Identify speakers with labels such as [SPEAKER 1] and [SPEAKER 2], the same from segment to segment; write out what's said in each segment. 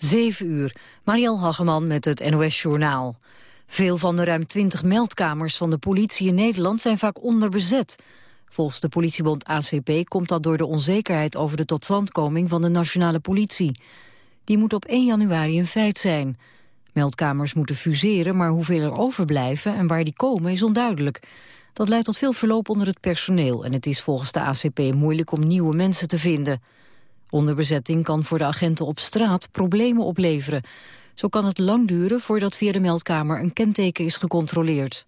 [SPEAKER 1] 7 uur, Mariel Hageman met het NOS Journaal. Veel van de ruim 20 meldkamers van de politie in Nederland zijn vaak onderbezet. Volgens de politiebond ACP komt dat door de onzekerheid over de totstandkoming van de nationale politie. Die moet op 1 januari een feit zijn. Meldkamers moeten fuseren, maar hoeveel er overblijven en waar die komen is onduidelijk. Dat leidt tot veel verloop onder het personeel en het is volgens de ACP moeilijk om nieuwe mensen te vinden. Onderbezetting kan voor de agenten op straat problemen opleveren. Zo kan het lang duren voordat via de meldkamer een kenteken is gecontroleerd.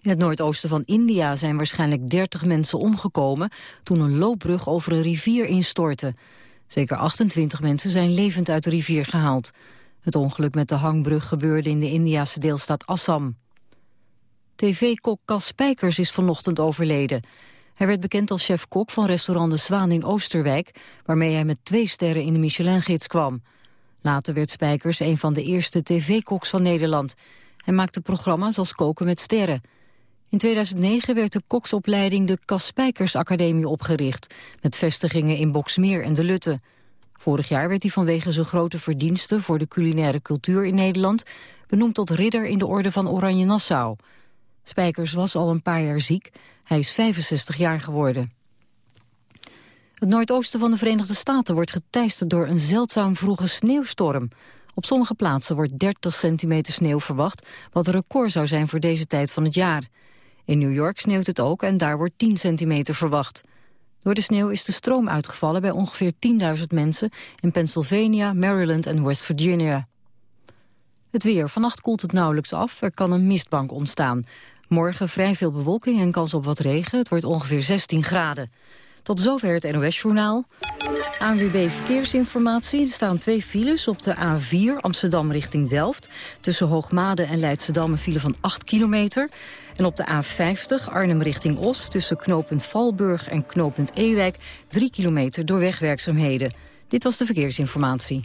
[SPEAKER 1] In het noordoosten van India zijn waarschijnlijk 30 mensen omgekomen... toen een loopbrug over een rivier instortte. Zeker 28 mensen zijn levend uit de rivier gehaald. Het ongeluk met de hangbrug gebeurde in de Indiase deelstaat Assam. TV-kok Cas Spijkers is vanochtend overleden. Hij werd bekend als chef-kok van restaurant De Zwaan in Oosterwijk... waarmee hij met twee sterren in de Michelin-gids kwam. Later werd Spijkers een van de eerste tv-koks van Nederland. Hij maakte programma's als Koken met Sterren. In 2009 werd de koksopleiding de Cas Spijkers Academie opgericht... met vestigingen in Boksmeer en De Lutte. Vorig jaar werd hij vanwege zijn grote verdiensten... voor de culinaire cultuur in Nederland... benoemd tot ridder in de orde van Oranje Nassau... Spijkers was al een paar jaar ziek. Hij is 65 jaar geworden. Het noordoosten van de Verenigde Staten wordt geteisterd door een zeldzaam vroege sneeuwstorm. Op sommige plaatsen wordt 30 centimeter sneeuw verwacht, wat een record zou zijn voor deze tijd van het jaar. In New York sneeuwt het ook en daar wordt 10 centimeter verwacht. Door de sneeuw is de stroom uitgevallen bij ongeveer 10.000 mensen in Pennsylvania, Maryland en West Virginia. Het weer. Vannacht koelt het nauwelijks af. Er kan een mistbank ontstaan. Morgen vrij veel bewolking en kans op wat regen. Het wordt ongeveer 16 graden. Tot zover het NOS-journaal. ANWB Verkeersinformatie. Er staan twee files op de A4 Amsterdam richting Delft. Tussen Hoogmade en Leidschendam een file van 8 kilometer. En op de A50 Arnhem richting Os tussen knooppunt Valburg en knooppunt Ewijk... 3 kilometer door wegwerkzaamheden. Dit was de verkeersinformatie.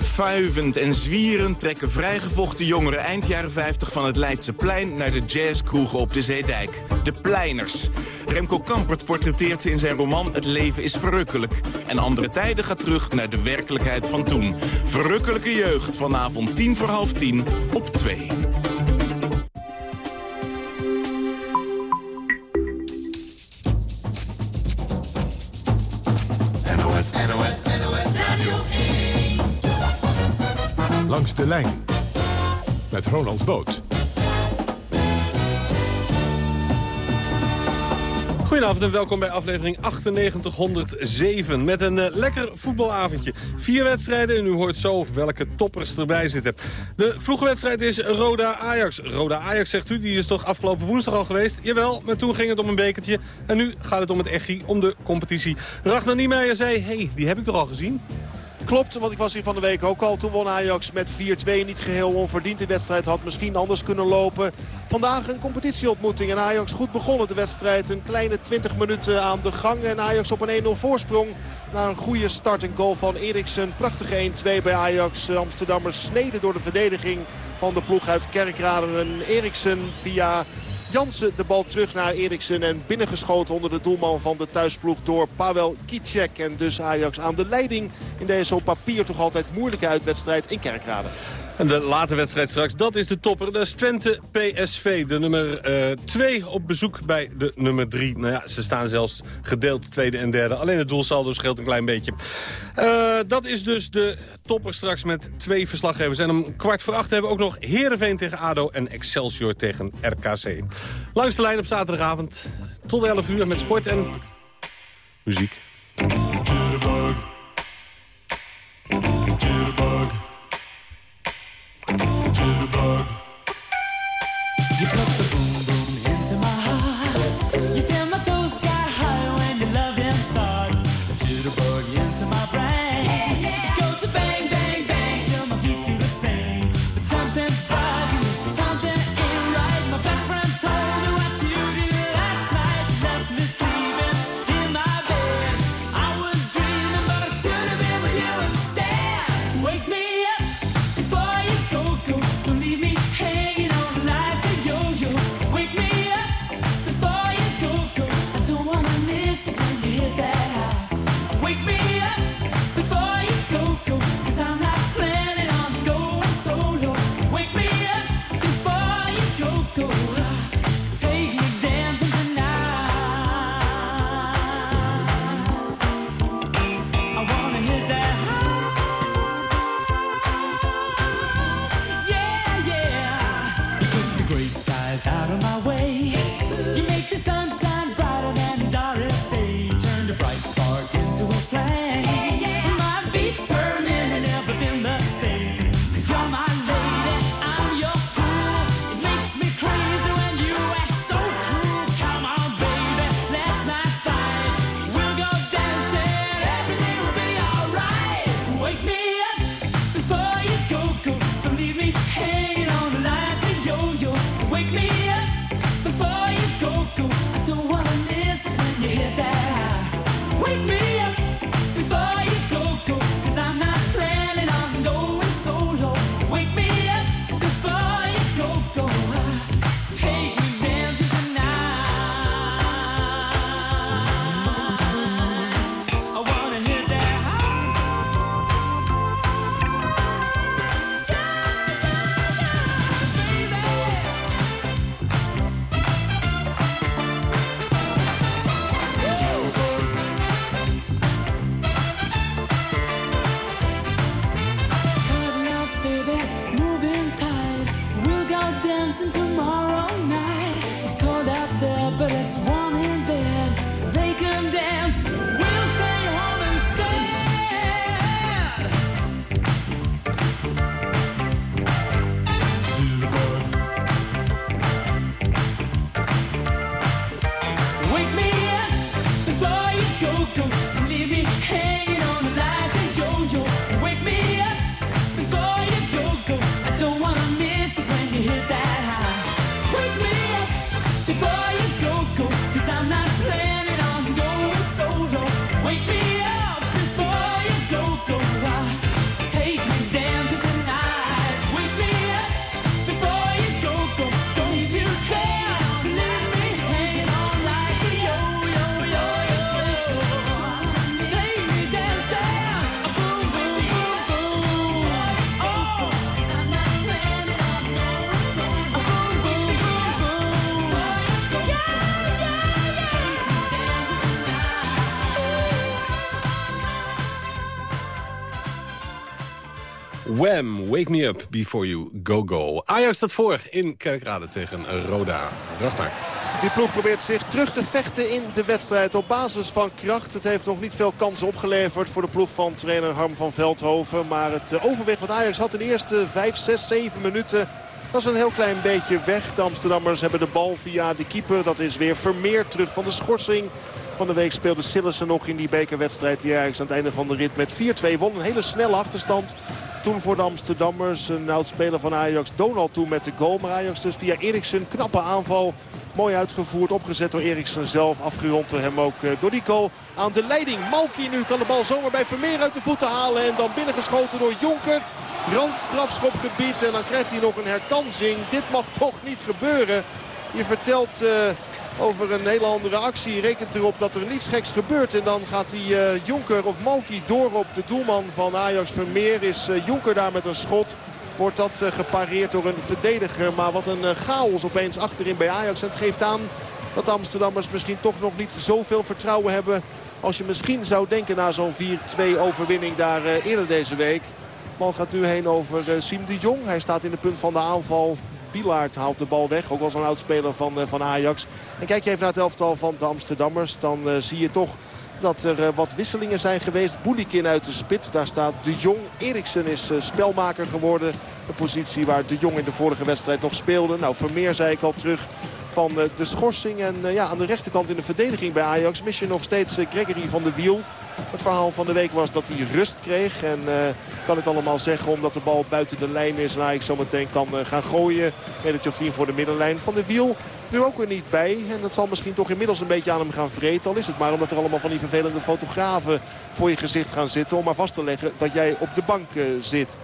[SPEAKER 2] Fuivend en zwierend trekken vrijgevochten jongeren eind jaren 50 van het Leidse plein naar de jazzkroegen op de Zeedijk. De Pleiners. Remco Kampert portretteert ze in zijn roman Het leven is verrukkelijk. En andere tijden gaat terug naar de werkelijkheid van toen. Verrukkelijke jeugd vanavond tien voor half tien op 2.
[SPEAKER 3] Langs de lijn met Ronald Boot.
[SPEAKER 4] Goedenavond en welkom bij aflevering 9807 met een uh, lekker voetbalavondje. Vier wedstrijden en u hoort zo welke toppers erbij zitten. De vroege wedstrijd is Roda-Ajax. Roda-Ajax zegt u, die is toch afgelopen woensdag al geweest? Jawel, maar toen ging het om een bekertje en nu gaat het om het echi, om de competitie. Ragnar Niemeyer zei, hey, die heb ik toch al gezien?
[SPEAKER 5] Klopt, want ik was hier van de week ook al. Toen won Ajax met 4-2. Niet geheel onverdiend. De wedstrijd had misschien anders kunnen lopen. Vandaag een competitieontmoeting. En Ajax goed begonnen de wedstrijd. Een kleine 20 minuten aan de gang. En Ajax op een 1-0 voorsprong. Na een goede start en goal van Eriksen. Prachtige 1-2 bij Ajax. Amsterdammers sneden door de verdediging van de ploeg uit Kerkrade. En Eriksen via Jansen de bal terug naar Eriksen. En binnengeschoten onder de doelman van de thuisploeg door Pavel Kicek. En dus Ajax aan de leiding in deze op papier toch altijd moeilijke uitwedstrijd in Kerkrade.
[SPEAKER 4] En de late wedstrijd straks, dat is de topper. Dat is Twente PSV, de nummer 2 uh, op bezoek bij de nummer 3. Nou ja, ze staan zelfs gedeeld tweede en derde. Alleen het doelsaldo scheelt een klein beetje. Uh, dat is dus de topper straks met twee verslaggevers. En om kwart voor acht hebben we ook nog Heerenveen tegen ADO en Excelsior tegen RKC. Langs de lijn op zaterdagavond tot 11 uur met sport en muziek.
[SPEAKER 6] Wake Me Up Before You Go Go.
[SPEAKER 4] Ajax staat voor in Kerkrade tegen Roda. Ragnar.
[SPEAKER 5] Die ploeg probeert zich terug te vechten in de wedstrijd op basis van kracht. Het heeft nog niet veel kansen opgeleverd voor de ploeg van trainer Harm van Veldhoven. Maar het eh, overwicht wat Ajax had in de eerste 5, 6, 7 minuten... was een heel klein beetje weg. De Amsterdammers hebben de bal via de keeper. Dat is weer Vermeer terug van de schorsing. Van de week speelde Sillissen nog in die bekerwedstrijd. Die Ajax aan het einde van de rit met 4-2 won. Een hele snelle achterstand. Toen voor de Amsterdammers. Een oud-speler van Ajax. Donald toen met de goal. Maar Ajax dus via Eriksen. Knappe aanval. Mooi uitgevoerd. Opgezet door Eriksen zelf. Afgerond door hem ook eh, door die goal. Aan de leiding. Malki nu kan de bal zomaar bij Vermeer uit de voeten halen. En dan binnengeschoten door Jonker. Rand strafschopgebied. En dan krijgt hij nog een herkansing. Dit mag toch niet gebeuren. Je vertelt... eh, over een hele andere actie. Rekent erop dat er niets geks gebeurt. En dan gaat die eh, Jonker of Malki door op de doelman van Ajax Vermeer. Is eh, Jonker daar met een schot. Wordt dat eh, gepareerd door een verdediger. Maar wat een chaos opeens achterin bij Ajax. En het geeft aan dat de Amsterdammers misschien toch nog niet zoveel vertrouwen hebben. Als je misschien zou denken na zo'n 4-2 overwinning daar eerder deze week. Bal gaat nu heen over Siem de Jong. Hij staat in de punt van de aanval. Bilaert haalt de bal weg. Ook wel zo'n oudspeler van, eh, van Ajax. En kijk je even naar het elftal van de Amsterdammers. Dan eh, zie je toch dat er eh, wat wisselingen zijn geweest. Boelikin uit de spits. Daar staat De Jong. Eriksen is eh, spelmaker geworden. De positie waar De Jong in de vorige wedstrijd nog speelde. Nou, Vermeer zei ik al terug van eh, de schorsing. En ja, aan de rechterkant in de verdediging bij Ajax mis je nog steeds Gregory van de Wiel. Het verhaal van de week was dat hij rust kreeg. En eh, kan het allemaal zeggen omdat de bal buiten de lijn is. En Ajax zometeen kan gaan gooien. Met het voor de middenlijn. Van de Wiel nu ook weer niet bij. En dat zal misschien toch inmiddels een beetje aan hem gaan vreten. Al is het maar omdat er allemaal van die vervelende fotografen voor je gezicht gaan zitten. Om maar vast te leggen dat jij op de bank eh, zit.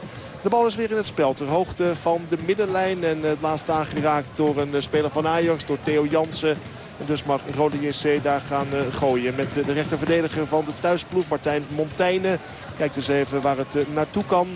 [SPEAKER 5] De bal is weer in het spel. Ter hoogte van de middenlijn. En het laatst aangeraakt door een eh, speler van Ajax. Door Theo Jansen. En dus mag Rode JC daar gaan eh, gooien. Met eh, de rechterverdediger van de thuisploeg. Martijn Montaigne. Kijkt eens even waar het eh, naartoe kan.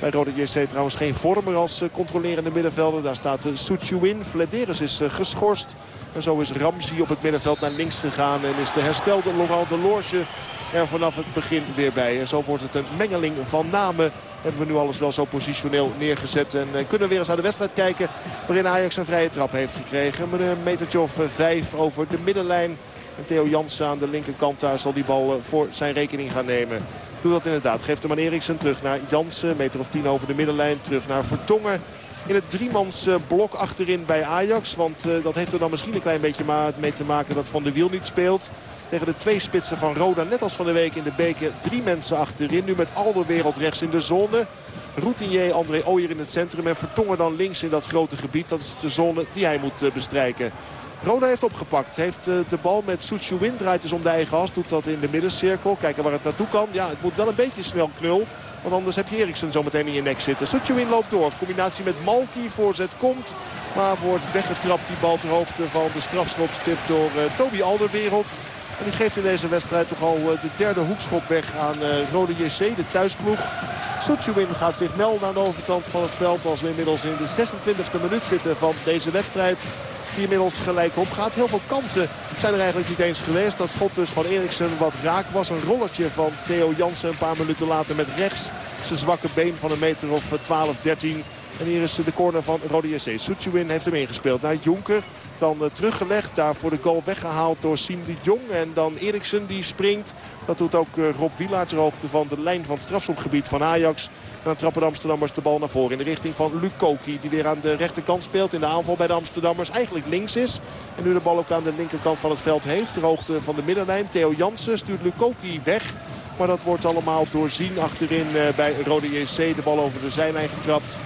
[SPEAKER 5] Bij Rode JC trouwens geen vormer als eh, controlerende middenvelder. Daar staat uh, Suchuin. Flederis is eh, geschorst. En zo is Ramzi op het middenveld naar links gegaan. En is de herstelde Laurent Delorge er vanaf het begin weer bij. En zo wordt het een mengeling van namen. Hebben we nu alles wel zo positioneel neergezet. En eh, kunnen we weer eens naar de wedstrijd kijken. Waarin Ajax een vrije trap heeft gekregen. Met een metertje eh, vijf over de middenlijn. En Theo Jansen aan de linkerkant daar zal die bal eh, voor zijn rekening gaan nemen. Doe dat inderdaad. Geeft hem aan Eriksen terug naar Jansen. Meter of tien over de middenlijn. Terug naar Vertongen in het driemans eh, blok achterin bij Ajax. Want eh, dat heeft er dan misschien een klein beetje mee te maken dat Van der Wiel niet speelt. Tegen de twee spitsen van Roda, net als van de week in de beker, drie mensen achterin. Nu met Alderwereld rechts in de zone. Routinier André Ooyer in het centrum en Vertongen dan links in dat grote gebied. Dat is de zone die hij moet bestrijken. Roda heeft opgepakt. Heeft eh, de bal met Suchuin. Draait dus om de eigen as. Doet dat in de middencirkel. Kijken waar het naartoe kan. Ja, het moet wel een beetje snel knul. Want anders heb je Eriksen zo meteen in je nek zitten. Suchuin loopt door. Combinatie met Malki. Voorzet komt. Maar wordt weggetrapt die bal ter hoogte van de strafschopstip door eh, Toby Alderwereld. En die geeft in deze wedstrijd toch al eh, de derde hoekschop weg aan Rode JC, de thuisploeg. Suchuin gaat zich melden aan de overkant van het veld als we inmiddels in de 26e minuut zitten van deze wedstrijd. Die inmiddels gelijk opgaat. Heel veel kansen zijn er eigenlijk niet eens geweest. Dat schot dus van Eriksen wat raak was. Een rollertje van Theo Jansen een paar minuten later met rechts. Zijn zwakke been van een meter of 12, 13. En hier is de corner van Rode JC. Suchuin heeft hem ingespeeld naar Jonker. Dan eh, teruggelegd. Daar voor de goal weggehaald door Siem de Jong. En dan Eriksen die springt. Dat doet ook eh, Rob Wielaert ter hoogte van de lijn van het strafschopgebied van Ajax. En dan trappen de Amsterdammers de bal naar voren in de richting van Lukoki. Die weer aan de rechterkant speelt in de aanval bij de Amsterdammers. Eigenlijk links is. En nu de bal ook aan de linkerkant van het veld heeft. Ter hoogte van de middenlijn. Theo Jansen stuurt Lukoki weg. Maar dat wordt allemaal doorzien achterin eh, bij Rode JC. De bal over de zijlijn getrapt.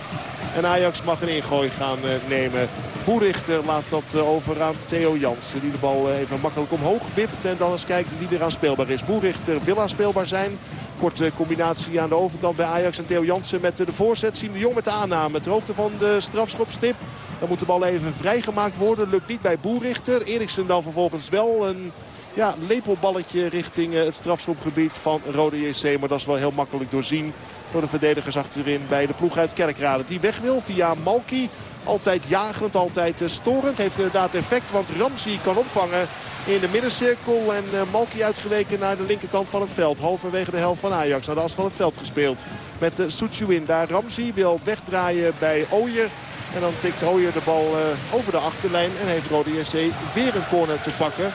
[SPEAKER 5] En Ajax mag een ingooi gaan eh, nemen. Boerichter laat dat eh, over aan Theo Jansen. Die de bal eh, even makkelijk omhoog wipt. En dan eens kijkt wie er aan speelbaar is. Boerichter wil aan speelbaar zijn. Korte combinatie aan de overkant bij Ajax en Theo Jansen met de voorzet. Siem de Jong met de aanname. Ter hoogte van de strafschopstip. Dan moet de bal even vrijgemaakt worden. Lukt niet bij Boerichter. Eriksen dan vervolgens wel een ja, lepelballetje richting eh, het strafschopgebied van Rode JC. Maar dat is wel heel makkelijk doorzien door de verdedigers achterin bij de ploeg uit Kerkrade. Die weg wil via Malki. Altijd jagend, altijd eh, storend. Heeft inderdaad effect, want Ramsey kan opvangen in de middencirkel. En eh, Malki uitgeweken naar de linkerkant van het veld. Halverwege de helft van Ajax. Naar de as van het veld gespeeld. Met de. Daar Ramsey wil wegdraaien bij Ooyer. En dan tikt Ooyer de bal over de achterlijn. En heeft Rode JC weer een corner te pakken.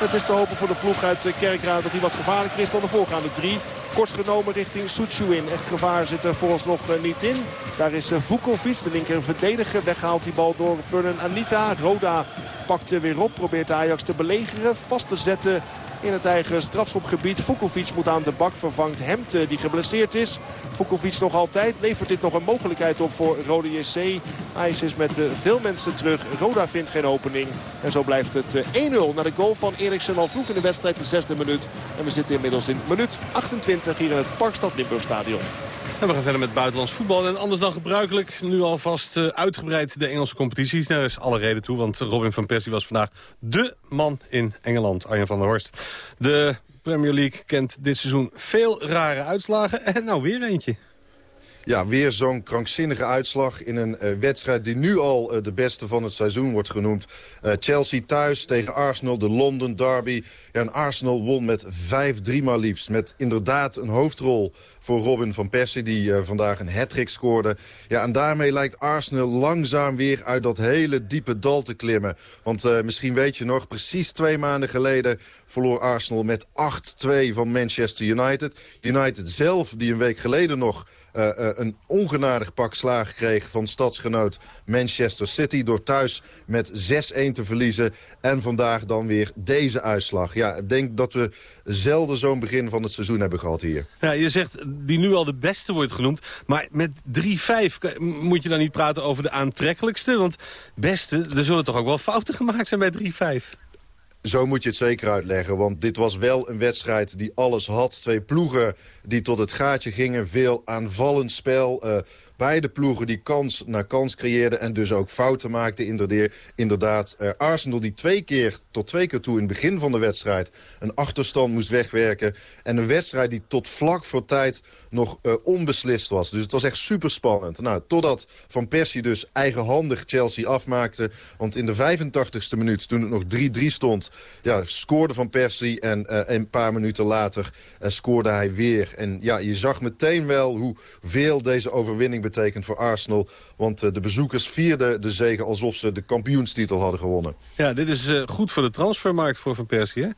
[SPEAKER 5] Het is te hopen voor de ploeg uit eh, Kerkrade dat hij wat gevaarlijker is dan de voorgaande drie. Kort genomen richting Suchuin. Echt gevaar zit er vooralsnog eh, niet in. Daar is eh, Vukovic, de linker verdediger. Weggehaald die bal door Vernon Anita. Roda pakt er weer op. Probeert Ajax te belegeren. Vast te zetten in het eigen strafschopgebied. Vukovic moet aan de bak. Vervangt Hemte die geblesseerd is. Vukovic nog altijd. Levert dit nog een mogelijkheid op voor Rode JC. Ajax is met eh, veel mensen terug. Roda vindt geen opening. En zo blijft het eh, 1-0 naar de goal van Eriksen al vroeg in de wedstrijd. De zesde minuut. En we zitten inmiddels in minuut 28 hier in het Parkstad Limburg Stadion.
[SPEAKER 4] En we gaan verder met buitenlands voetbal. En anders dan gebruikelijk, nu alvast eh, uitgebreid de Engelse competities. Daar is alle reden toe, want Robin van Persie was vandaag dé man in Engeland. Arjen van der Horst. De Premier League kent dit seizoen veel rare uitslagen. En nou weer eentje.
[SPEAKER 7] Ja, weer zo'n krankzinnige uitslag in een eh, wedstrijd die nu al eh, de beste van het seizoen wordt genoemd. Eh, Chelsea thuis tegen Arsenal, de London Derby. En Arsenal won met 5-3 maar liefst. Met inderdaad een hoofdrol voor Robin van Persie, die vandaag een hat-trick scoorde. Ja, en daarmee lijkt Arsenal langzaam weer uit dat hele diepe dal te klimmen. Want misschien weet je nog, precies twee maanden geleden verloor Arsenal met 8-2 van Manchester United. United zelf, die een week geleden nog eh, eh, een ongenadig pak slagen kreeg van stadsgenoot Manchester City... door thuis met 6-1 te verliezen. En vandaag dan weer deze uitslag. Ja, ik denk dat we zelden zo'n begin van het seizoen hebben gehad hier.
[SPEAKER 4] Ja, je zegt die nu al de beste wordt genoemd. Maar met 3-5 k- moet je dan niet praten over de aantrekkelijkste? Want beste, er zullen toch ook wel fouten gemaakt zijn bij 3-5?
[SPEAKER 7] Zo moet je het zeker uitleggen, want dit was wel een wedstrijd die alles had. Twee ploegen die tot het gaatje gingen, veel aanvallend spel. eh, Beide ploegen die kans na kans creëerden en dus ook fouten maakten inderdaad. Eh, Arsenal die twee keer, tot twee keer toe in het begin van de wedstrijd... een achterstand moest wegwerken. En een wedstrijd die tot vlak voor tijd nog eh, onbeslist was. Dus het was echt super spannend. Nou, totdat Van Persie dus eigenhandig Chelsea afmaakte. Want in de 85ste minuut, toen het nog 3-3 stond... Ja, scoorde Van Persie en eh, een paar minuten later scoorde hij weer. En ja, je zag meteen wel hoeveel deze overwinning betekent voor Arsenal. Want eh, de bezoekers vierden de zegen alsof ze de kampioenstitel hadden gewonnen.
[SPEAKER 4] Ja, dit is eh, goed voor de transfermarkt voor Van Persie, hè?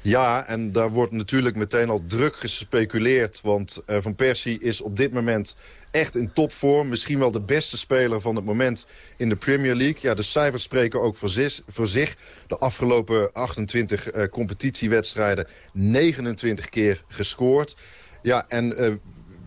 [SPEAKER 7] Ja, en daar wordt natuurlijk meteen al druk gespeculeerd. Want eh, Van Persie is op dit moment echt in topvorm. Misschien wel de beste speler van het moment in de Premier League. Ja, de cijfers spreken ook voor, zis- voor zich. De afgelopen 28 eh, competitiewedstrijden 29 keer gescoord. Ja, en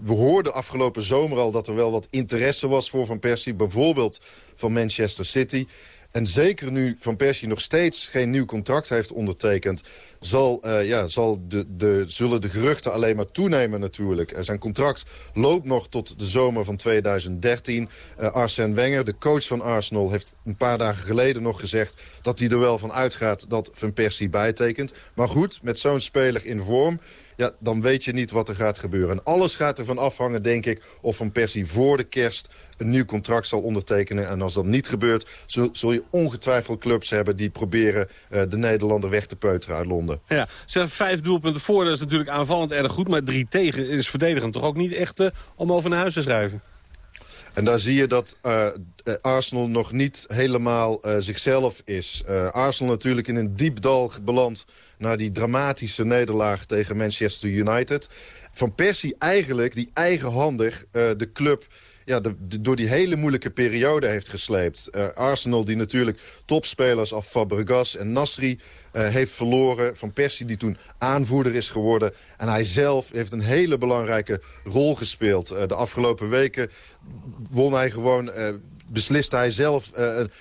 [SPEAKER 7] we hoorden afgelopen zomer al dat er wel wat interesse was voor Van Persie. Bijvoorbeeld van Manchester City. En zeker nu Van Persie nog steeds geen nieuw contract heeft ondertekend... Zal, eh, ja, zal de, de, zullen de geruchten alleen maar toenemen natuurlijk. Eh, zijn contract loopt nog tot de zomer van 2013. Eh, Arsène Wenger, de coach van Arsenal, heeft een paar dagen geleden nog gezegd... dat hij er wel van uitgaat dat Van Persie bijtekent. Maar goed, met zo'n speler in vorm ja, dan weet je niet wat er gaat gebeuren. En alles gaat ervan afhangen, denk ik, of Van Persie voor de kerst een nieuw contract zal ondertekenen. En als dat niet gebeurt, zul, zul je ongetwijfeld clubs hebben... die proberen eh, de Nederlander weg te peuteren uit Londen.
[SPEAKER 4] Ja, zeg vijf doelpunten voor, dat is natuurlijk aanvallend erg goed. Maar drie tegen is verdedigend toch ook niet echt eh, om over naar huis te schrijven.
[SPEAKER 7] En daar zie je dat eh, eh, Arsenal nog niet helemaal eh, zichzelf is. Arsenal natuurlijk in een diep dal beland... na die dramatische nederlaag tegen Manchester United. Van Persie eigenlijk, die eigenhandig de club... Ja, door die hele moeilijke periode heeft gesleept. Eh, Arsenal die natuurlijk topspelers als Fabregas en Nasri eh, heeft verloren. Van Persie die toen aanvoerder is geworden. En hij zelf heeft een hele belangrijke rol gespeeld. Eh, de afgelopen weken won hij gewoon... besliste hij zelf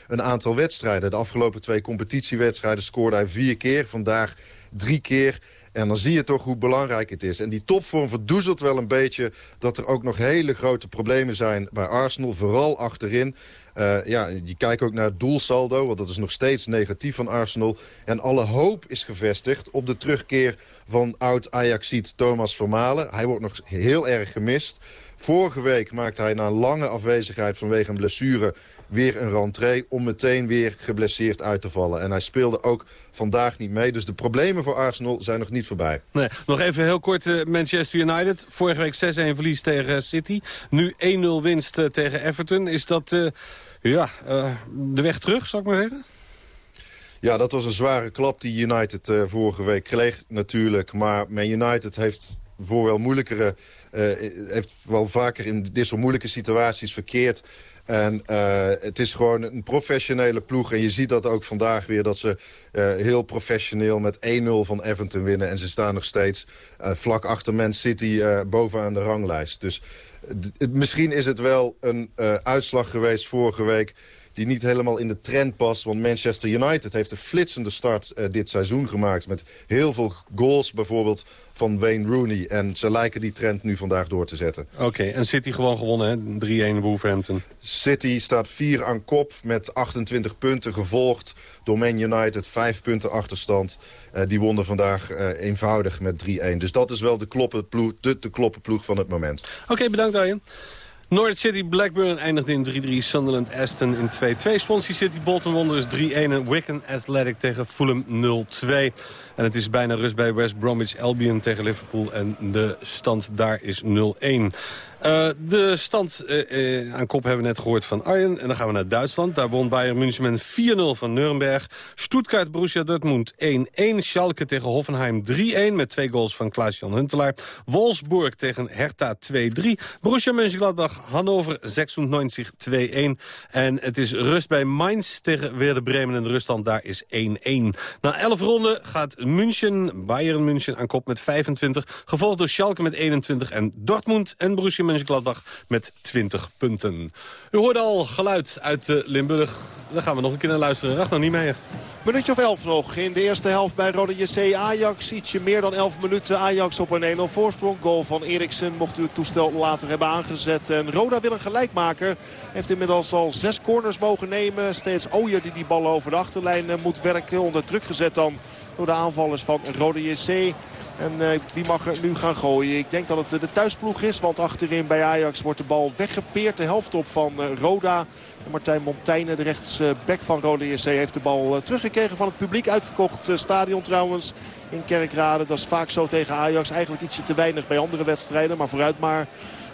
[SPEAKER 7] een aantal wedstrijden. De afgelopen twee competitiewedstrijden scoorde hij vier keer. Vandaag drie keer. En dan zie je toch hoe belangrijk het is. En die topvorm verdoezelt wel een beetje... dat er ook nog hele grote problemen zijn bij Arsenal. Vooral achterin. Eh, ja, je kijkt ook naar het doelsaldo, want dat is nog steeds negatief van Arsenal. En alle hoop is gevestigd op de terugkeer van oud-Ajaxiet Thomas Vermalen. Hij wordt nog heel erg gemist. Vorige week maakte hij na een lange afwezigheid vanwege een blessure weer een rentree... om meteen weer geblesseerd uit te vallen. En hij speelde ook vandaag niet mee. Dus de problemen voor Arsenal zijn nog niet voorbij.
[SPEAKER 4] Nee, nog even heel kort eh, Manchester United. Vorige week 6-1 verlies tegen City. Nu 1-0 winst eh, tegen Everton. Is dat eh, ja, eh, de weg terug, zal ik maar zeggen?
[SPEAKER 7] Ja, dat was een zware klap die United eh, vorige week kreeg natuurlijk. Maar Man United heeft voor wel moeilijkere... eh, heeft wel vaker in dit soort moeilijke situaties verkeerd. En eh, het is gewoon een professionele ploeg. En je ziet dat ook vandaag weer dat ze eh, heel professioneel met 1-0 van Everton winnen. En ze staan nog steeds vlak achter Man City bovenaan de ranglijst. Dus misschien is het wel een uitslag geweest vorige week die niet helemaal in de trend past. Want Manchester United heeft een flitsende start eh, dit seizoen gemaakt. Met heel veel goals bijvoorbeeld van Wayne Rooney. En ze lijken die trend nu vandaag door te zetten.
[SPEAKER 4] Oké, en City gewoon gewonnen, hè? 3-1 Wolverhampton.
[SPEAKER 7] City staat 4 aan kop met 28 punten, gevolgd door Man United. 5 punten achterstand. Eh, die wonnen vandaag eh, eenvoudig met 3-1. Dus dat is wel de kloppenploeg, de, de kloppenploeg van het moment.
[SPEAKER 4] Oké, bedankt Arjen. Norwich City Blackburn eindigt in 3-3. Sunderland Aston in 2-2. Swansea City Bolton Wanderers 3-1. En Wigan Athletic tegen Fulham 0-2. En het is bijna rust bij West Bromwich Albion tegen Liverpool. En de stand daar is 0-1. Eh, de stand eh, eh, aan kop hebben we net gehoord van Arjen. En dan gaan we naar Duitsland. Daar won Bayern München met 4-0 van Nuremberg. Stuttgart Borussia Dortmund 1-1. Schalke tegen Hoffenheim 3-1 met twee goals van Klaas-Jan Huntelaar. Wolfsburg tegen Hertha 2-3. Borussia Mönchengladbach Hannover 96 2-1. En het is rust bij Mainz tegen Werder Bremen. En de ruststand daar is 1-1. Na 11 ronden gaat München, Bayern München aan kop met 25. Gevolgd door Schalke met 21. En Dortmund en Borussia Mönchengladbach met 20 punten. U hoorde al geluid uit eh, Limburg. Daar gaan we nog een keer naar luisteren. Ragnar niet meer.
[SPEAKER 5] Minuutje of 11 nog in de eerste helft bij Rode JC Ajax. Ietsje meer dan 11 minuten. Ajax op een 1-0 voorsprong. Goal van Eriksen mocht u het toestel later hebben aangezet. En Roda wil een gelijkmaker. Heeft inmiddels al zes corners mogen nemen. Steeds Ooyer die die bal over de achterlijn eh, moet werken. Onder druk gezet dan door de aanvallers van Rode JC. En uh, wie mag er nu gaan gooien? Ik denk dat het de thuisploeg is. Want achterin bij Ajax wordt de bal weggepeerd. De helft op van Roda. Martijn Montaigne, de rechtsback van Rode JC, heeft de bal uh, teruggekregen van het publiek. Uitverkocht stadion trouwens in Kerkrade. Dat is vaak zo tegen Ajax. Eigenlijk ietsje te weinig bij andere wedstrijden. Maar vooruit maar...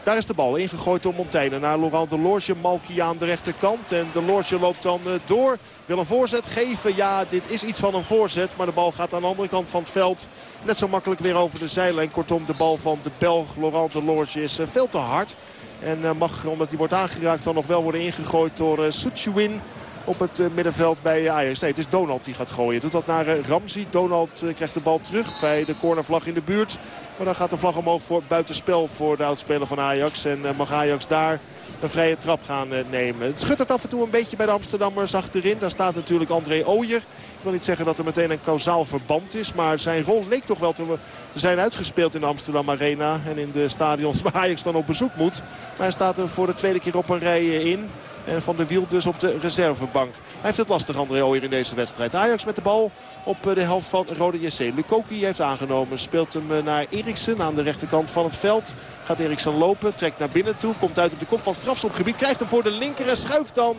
[SPEAKER 5] Daar is de bal ingegooid door Montaigne naar Laurent de Lorge. Malky aan de rechterkant. En de Lorge loopt dan door. Wil een voorzet geven. Ja, dit is iets van een voorzet. Maar de bal gaat aan de andere kant van het veld. Net zo makkelijk weer over de zijlijn. Kortom, de bal van de Belg Laurent de Lorge is veel te hard. En mag, omdat hij wordt aangeraakt, dan nog wel worden ingegooid door Suchuin op het uh, middenveld bij Ajax. Nee, het is Donald die gaat gooien. Doet dat naar uh, Ramsey. Donald krijgt de bal terug bij de cornervlag in de buurt. Maar dan gaat de vlag omhoog voor buitenspel voor de oudspeler van Ajax. En mag Ajax daar een vrije trap gaan nemen. Het schuttert af en toe een beetje bij de Amsterdammers achterin. Daar staat natuurlijk André Ooyer. Ik wil niet zeggen dat er meteen een kausaal verband is. Maar zijn rol leek toch wel te zijn uitgespeeld in de Amsterdam Arena. En in de stadions waar Ajax dan op bezoek moet. Maar hij staat er voor de tweede keer op een rij in. En Van der Wiel dus op de reservebank. Hij heeft het lastig, André Ooyer, in deze wedstrijd. Ajax met de bal op de helft van Rode JC. Lukoki heeft aangenomen. Speelt hem naar Eriksen aan de rechterkant van het veld. Gaat Eriksen lopen, trekt naar binnen toe. Komt uit op de kop van strafschopgebied. Krijgt hem voor de linker en schuift dan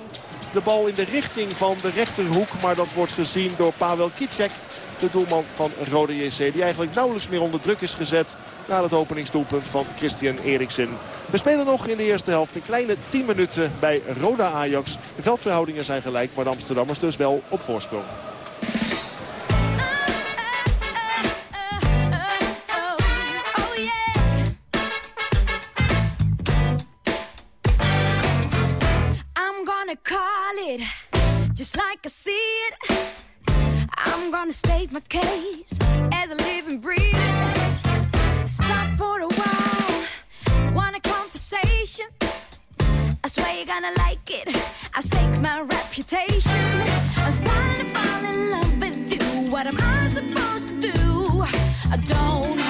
[SPEAKER 5] de bal in de richting van de rechterhoek. Maar dat wordt gezien door Pavel Kicek de doelman van Rode JC. Die eigenlijk nauwelijks meer onder druk is gezet na het openingsdoelpunt van Christian Eriksen. We spelen nog in de eerste helft een kleine 10 minuten bij Roda Ajax. De veldverhoudingen zijn gelijk, maar de Amsterdammers dus wel op voorsprong.
[SPEAKER 8] Just like I see it. I'm gonna state my case as a living, breathing. Stop for a while, want a conversation? I swear you're gonna like it. I stake my reputation. I'm starting to fall in love with you. What am I supposed to do? I don't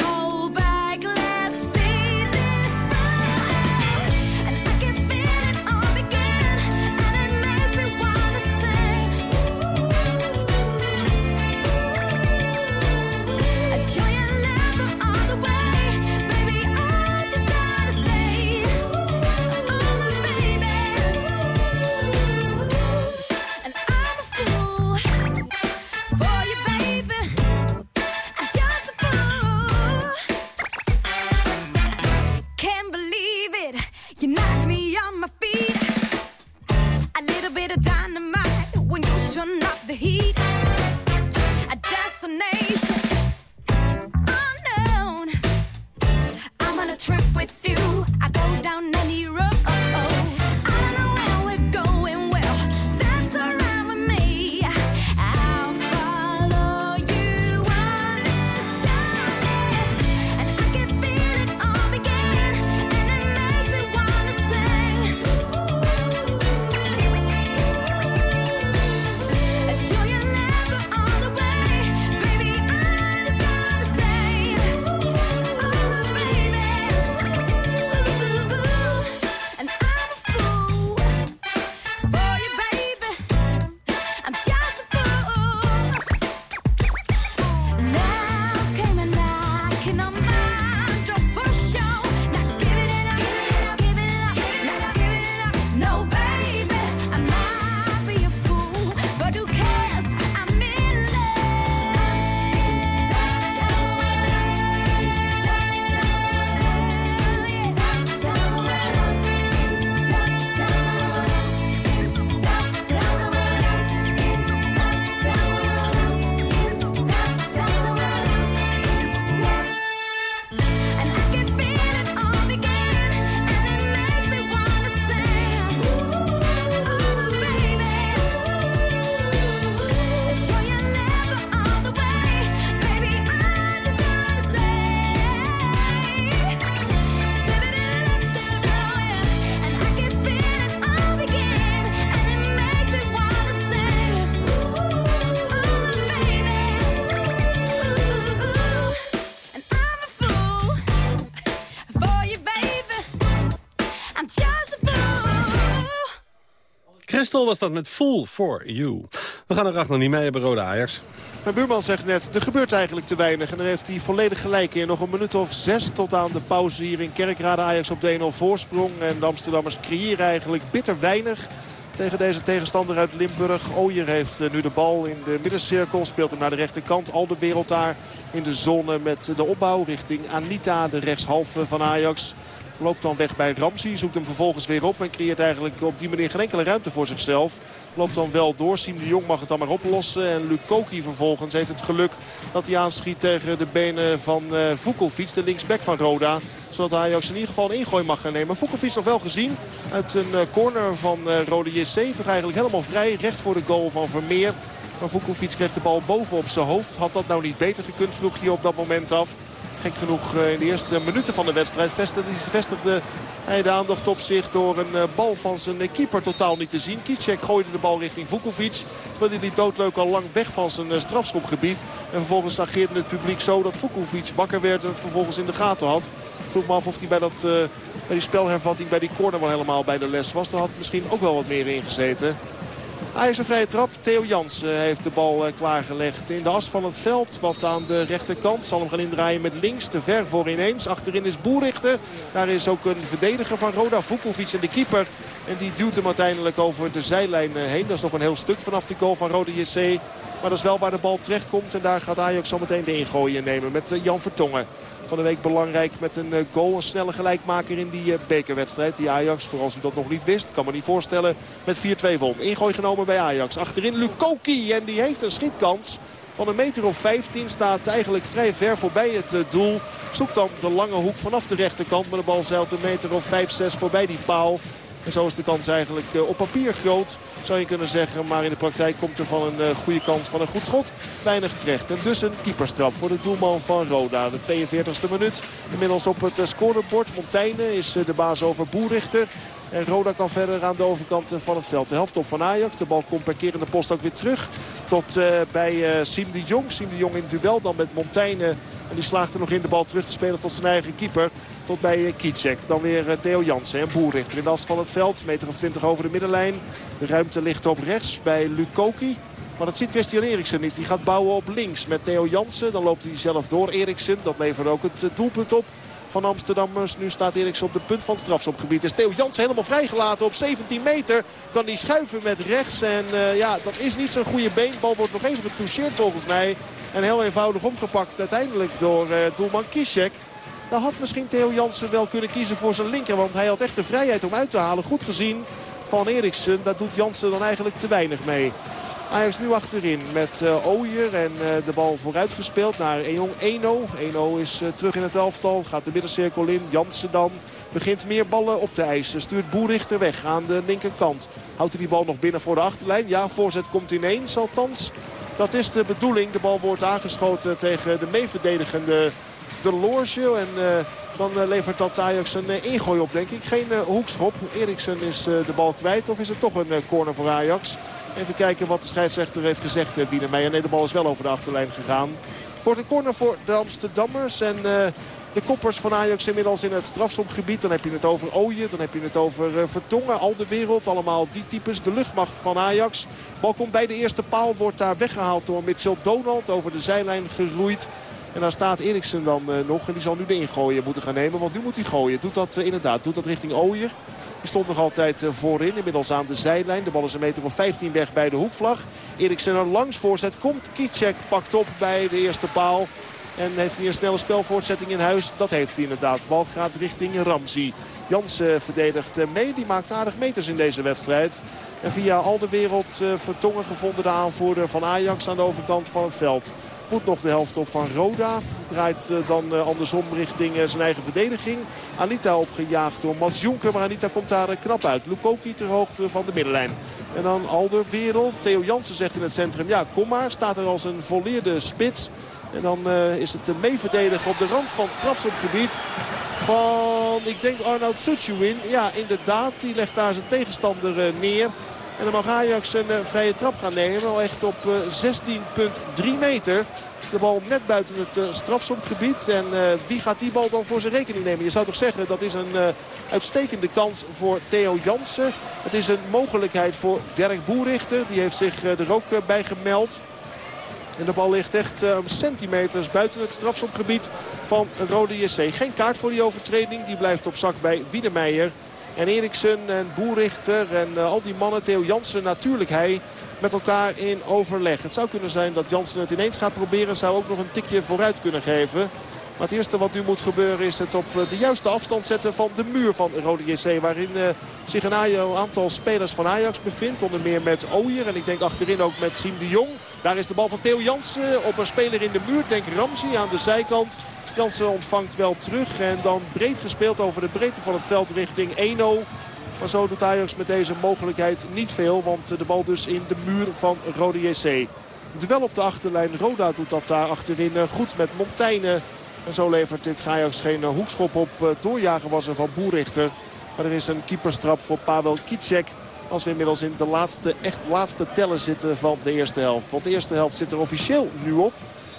[SPEAKER 4] was dat met Full for You. We gaan er achter niet mee hebben, Rode Ajax.
[SPEAKER 5] Mijn buurman zegt net, er gebeurt eigenlijk te weinig. En daar heeft hij volledig gelijk in. Nog een minuut of zes tot aan de pauze hier in Kerkrade. Ajax op de 1-0 voorsprong. En de Amsterdammers creëren eigenlijk bitter weinig tegen deze tegenstander uit Limburg. Ooyer heeft eh, nu de bal in de middencirkel. Speelt hem naar de rechterkant. Al de wereld daar in de zone met de opbouw richting Anita. De rechtshalve van Ajax. Loopt dan weg bij Ramsey. Zoekt hem vervolgens weer op. En creëert eigenlijk op die manier geen enkele ruimte voor zichzelf. Loopt dan wel door. Siem de Jong mag het dan maar oplossen. En Lukoki vervolgens heeft het geluk dat hij aanschiet tegen de benen van uh. De linksback van Roda. Zodat Ajax in ieder geval een ingooi mag gaan nemen. Vukovic nog wel gezien uit een uh, corner van uh, Rode JC. Toch eigenlijk helemaal vrij. Recht voor de goal van Vermeer. Maar Vukovic kreeg de bal boven op zijn hoofd. Had dat nou niet beter gekund, vroeg hij op dat moment af. Gek genoeg in de eerste minuten van de wedstrijd vestigde hij de aandacht op zich door een bal van zijn keeper totaal niet te zien. Kicek gooide de bal richting Vukovic. Maar die liep doodleuk al lang weg van zijn strafschopgebied. En vervolgens ageerde het publiek zo dat Vukovic wakker werd en het vervolgens in de gaten had. Ik vroeg me af of hij bij, dat, bij die spelhervatting bij die corner wel helemaal bij de les was. Daar had misschien ook wel wat meer in gezeten. Ajax een vrije trap. Theo Jans heeft de bal klaargelegd in de as van het veld. Wat aan de rechterkant. Zal hem gaan indraaien met links. Te ver voor ineens. Achterin is Boerichter. Daar is ook een verdediger van Roda. Vukovic en de keeper. En die duwt hem uiteindelijk over de zijlijn heen. Dat is nog een heel stuk vanaf de goal van Roda JC. Maar dat is wel waar de bal terecht komt. En daar gaat Ajax zo meteen de ingooien nemen met Jan Vertongen. Van de week belangrijk met een goal. Een snelle gelijkmaker in die bekerwedstrijd. Die Ajax, voor als u dat nog niet wist, kan me niet voorstellen, met 4-2 won. Ingooi genomen bij Ajax. Achterin Lukoki en die heeft een schietkans. Van een meter of 15 staat eigenlijk vrij ver voorbij het doel. Zoekt dan de lange hoek vanaf de rechterkant. Maar de bal zeilt een meter of 5, 6 voorbij die paal. En zo is de kans eigenlijk op papier groot, zou je kunnen zeggen. Maar in de praktijk komt er van een goede kans van een goed schot weinig terecht. En dus een keeperstrap voor de doelman van Roda. De 42e minuut. Inmiddels op het scorebord. Montaigne is de baas over Boerichter. En Roda kan verder aan de overkant van het veld. De helft op van Ajax. De bal komt per keer de post ook weer terug. Tot uh, bij uh, Siem de Jong. Siem de Jong in duel dan met Montaigne. En die slaagt er nog in de bal terug te spelen tot zijn eigen keeper. Tot bij Kicek. Dan weer Theo Jansen en Boerichter in de as van het veld. Meter of 20 over de middenlijn. De ruimte ligt op rechts bij Lukoki. Maar dat ziet Christian Eriksen niet. Die gaat bouwen op links met Theo Jansen. Dan loopt hij zelf door Eriksen. Dat levert ook het doelpunt op van Amsterdammers. Nu staat Eriksen op de punt van strafschopgebied. Is Theo Jansen helemaal vrijgelaten op 17 meter. Kan hij schuiven met rechts. En uh, ja, dat is niet zo'n goede been. Bal wordt nog even getoucheerd volgens mij. En heel eenvoudig opgepakt uiteindelijk door uh, doelman Kishek. Daar had misschien Theo Jansen wel kunnen kiezen voor zijn linker. Want hij had echt de vrijheid om uit te halen. Goed gezien van Eriksen. Daar doet Jansen dan eigenlijk te weinig mee. Ajax nu achterin met uh, Ooyer en uh, de bal vooruit gespeeld naar Eno. Eno is uh, terug in het elftal, gaat de middencirkel in. Jansen dan begint meer ballen op te eisen. Stuurt Boerichter weg aan de linkerkant. Houdt hij die bal nog binnen voor de achterlijn? Ja, voorzet komt ineens althans. Dat is de bedoeling. De bal wordt aangeschoten tegen de meeverdedigende de Loge. En dan levert dat Ajax een ingooi op, denk ik. Geen hoekschop. Eriksen is de bal kwijt. Of is het toch een corner voor Ajax? Even kijken wat de scheidsrechter heeft gezegd. Uh, Wienermeijer. Nee, de bal is wel over de achterlijn gegaan. Voor de corner voor de Amsterdammers. En uh, de koppers van Ajax inmiddels in het strafschopgebied. Dan heb je het over Ooyen. Dan heb je het over uh, Vertongen. Al de wereld. Allemaal die types. De luchtmacht van Ajax. Bal komt bij de eerste paal. Wordt daar weggehaald door Mitchell Donald. Over de zijlijn geroeid. En daar staat Eriksen dan uh, nog. En die zal nu de ingooien moeten gaan nemen. Want nu moet hij gooien. Doet dat uh, inderdaad. Doet dat richting Ooyer. Die stond nog altijd uh, voorin. Inmiddels aan de zijlijn. De bal is een meter of 15 weg bij de hoekvlag. Eriksen er langs voorzet. Komt Kicek. Pakt op bij de eerste paal. En heeft hij een snelle spelvoortzetting in huis? Dat heeft hij inderdaad. De bal gaat richting Ramsey. Jansen verdedigt mee. Die maakt aardig meters in deze wedstrijd. En via al de wereld vertongen gevonden de aanvoerder van Ajax aan de overkant van het veld. Moet nog de helft op van Roda. Draait dan andersom richting zijn eigen verdediging. Anita opgejaagd door Mats Jonker. Maar Anita komt daar knap uit. Lukoki ter hoogte van de middenlijn. En dan Alder Wereld. Theo Jansen zegt in het centrum. Ja, kom maar. Staat er als een volleerde spits. En dan is het meeverdedigen op de rand van het strafschopgebied van, ik denk Arnoud Suchuin. Ja, inderdaad. Die legt daar zijn tegenstander neer. En dan mag Ajax een uh, vrije trap gaan nemen. Al echt op 16,3 meter. De bal net buiten het uh, strafschopgebied. En wie gaat die bal dan voor zijn rekening nemen? Je zou toch zeggen dat is een uitstekende kans voor Theo Jansen. Het is een mogelijkheid voor Dirk Boerichter. Die heeft zich er ook bij gemeld. En de bal ligt echt centimeters buiten het strafschopgebied van Rode JC. Geen kaart voor die overtreding. Die blijft op zak bij Wiedemeijer. En Eriksen en Boerichter en uh, al die mannen, Theo Jansen natuurlijk hij, met elkaar in overleg. Het zou kunnen zijn dat Jansen het ineens gaat proberen. Zou ook nog een tikje vooruit kunnen geven. Maar het eerste wat nu moet gebeuren is het op de juiste afstand zetten van de muur van Rode JC. Waarin uh, zich een aantal spelers van Ajax bevindt. Onder meer met Ooyer en ik denk achterin ook met Siem de Jong. Daar is de bal van Theo Jansen op een speler in de muur. Denk Ramsey aan de zijkant. Jansen ontvangt wel terug en dan breed gespeeld over de breedte van het veld richting 1-0. Maar zo doet Ajax met deze mogelijkheid niet veel. Want de bal dus in de muur van Rode JC. Duel op de achterlijn. Roda doet dat daar achterin goed met Montaigne. En zo levert dit Ajax geen hoekschop op. Doorjagen was er van Boerichter. Maar er is een keeperstrap voor Pavel Kicek. Als we inmiddels in de laatste, echt laatste tellen zitten van de eerste helft. Want de eerste helft zit er officieel nu op.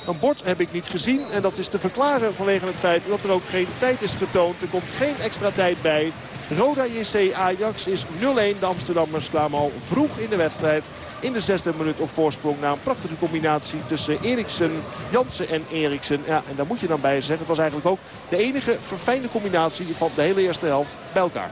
[SPEAKER 5] Een bord heb ik niet gezien. En dat is te verklaren vanwege het feit dat er ook geen tijd is getoond. Er komt geen extra tijd bij. Roda JC Ajax is 0-1. De Amsterdammers kwamen al vroeg in de wedstrijd. In de zesde minuut op voorsprong na een prachtige combinatie tussen Eriksen, Jansen en Eriksen. Ja, en daar moet je dan bij zeggen. Het was eigenlijk ook de enige verfijnde combinatie van de hele eerste helft bij elkaar.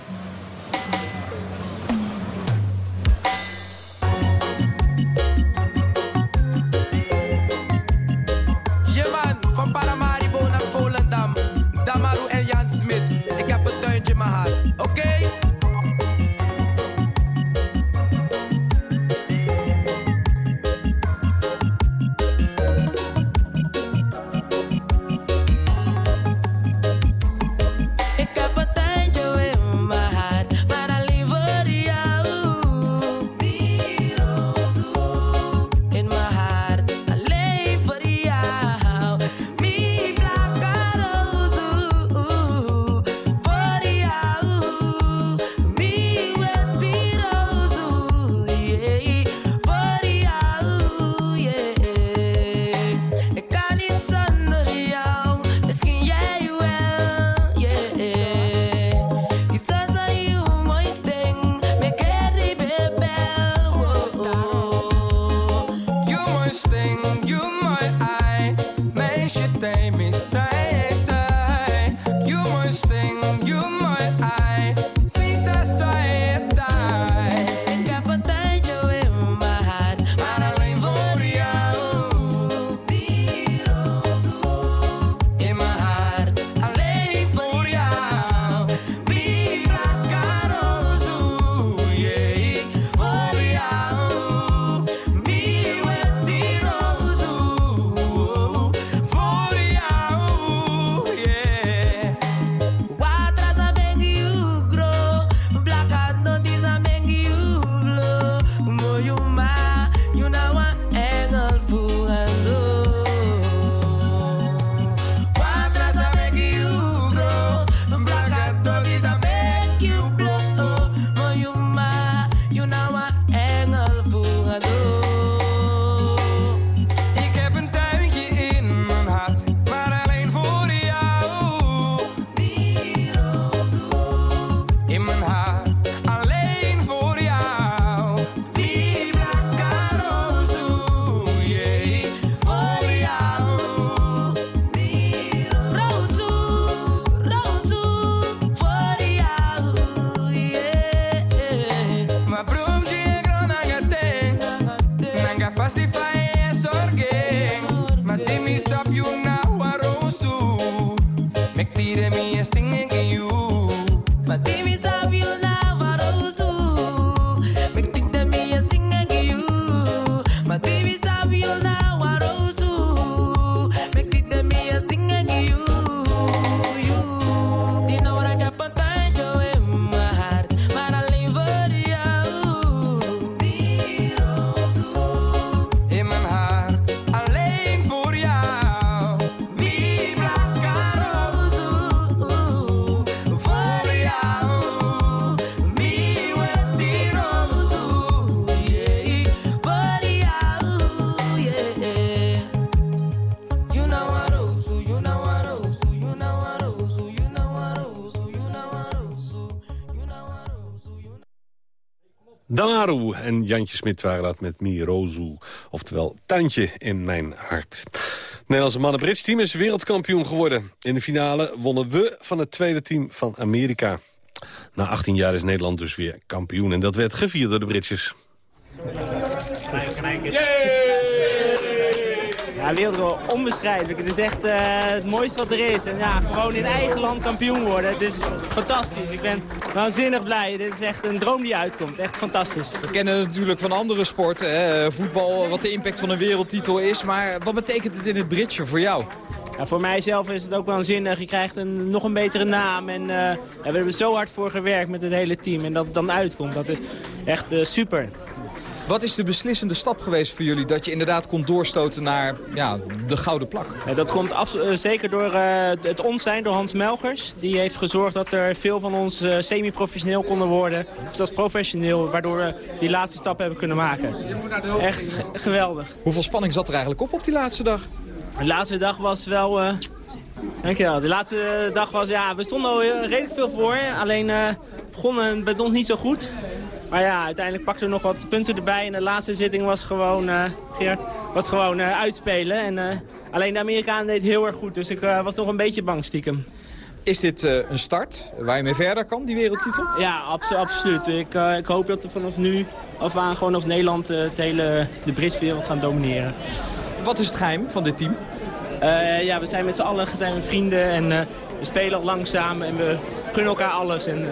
[SPEAKER 9] En
[SPEAKER 4] Jantje Smit waren dat met Mirozu. Oftewel Tandje in mijn hart. Het Nederlandse mannen team is wereldkampioen geworden. In de finale wonnen we van het tweede team van Amerika. Na 18 jaar is Nederland dus weer kampioen. En dat werd gevierd door de Britsjes.
[SPEAKER 10] Ja, wereldrecord onbeschrijfelijk. Het is echt eh, het mooiste wat er is. En ja, gewoon in eigen land kampioen worden. Het is fantastisch. Ik ben waanzinnig blij. Dit is echt een droom die uitkomt. Echt fantastisch.
[SPEAKER 11] We kennen het natuurlijk van andere sporten, hè? voetbal, wat de impact van een wereldtitel is. Maar wat betekent het in het Britsje voor jou?
[SPEAKER 10] Ja, voor mijzelf is het ook waanzinnig. Je krijgt een, nog een betere naam. En eh, ja, we hebben er zo hard voor gewerkt met het hele team. En dat het dan uitkomt, dat is echt eh, super.
[SPEAKER 11] Wat is de beslissende stap geweest voor jullie dat je inderdaad kon doorstoten naar ja, de gouden plak?
[SPEAKER 10] Ja, dat komt eh, zeker door eh, het ons zijn, door Hans Melgers. Die heeft gezorgd dat er veel van ons eh, semi-professioneel konden worden. Of zelfs professioneel, waardoor we die laatste stap hebben kunnen maken. Echt ge- geweldig.
[SPEAKER 11] Hoeveel spanning zat er eigenlijk op op die laatste dag?
[SPEAKER 10] De laatste dag was wel... eh dankjewel. De laatste dag was, ja, we stonden al redelijk veel voor. Alleen eh begonnen met ons niet zo goed. Maar ja, uiteindelijk pakten we nog wat punten erbij. En de laatste zitting was gewoon, eh Geert, was gewoon eh, uitspelen. En eh, alleen de Amerikanen deed heel erg goed. Dus ik was nog een beetje bang stiekem.
[SPEAKER 11] Is dit een start waar je mee verder kan, die wereldtitel?
[SPEAKER 10] Ja, abso- absoluut. Ik, ik hoop dat we vanaf nu af aan gewoon als Nederland het hele, de Britse wereld gaan domineren.
[SPEAKER 11] Wat is het geheim van dit team?
[SPEAKER 10] Ja, we zijn met z'n allen zijn vrienden en we spelen al lang samen en we gunnen elkaar alles. En,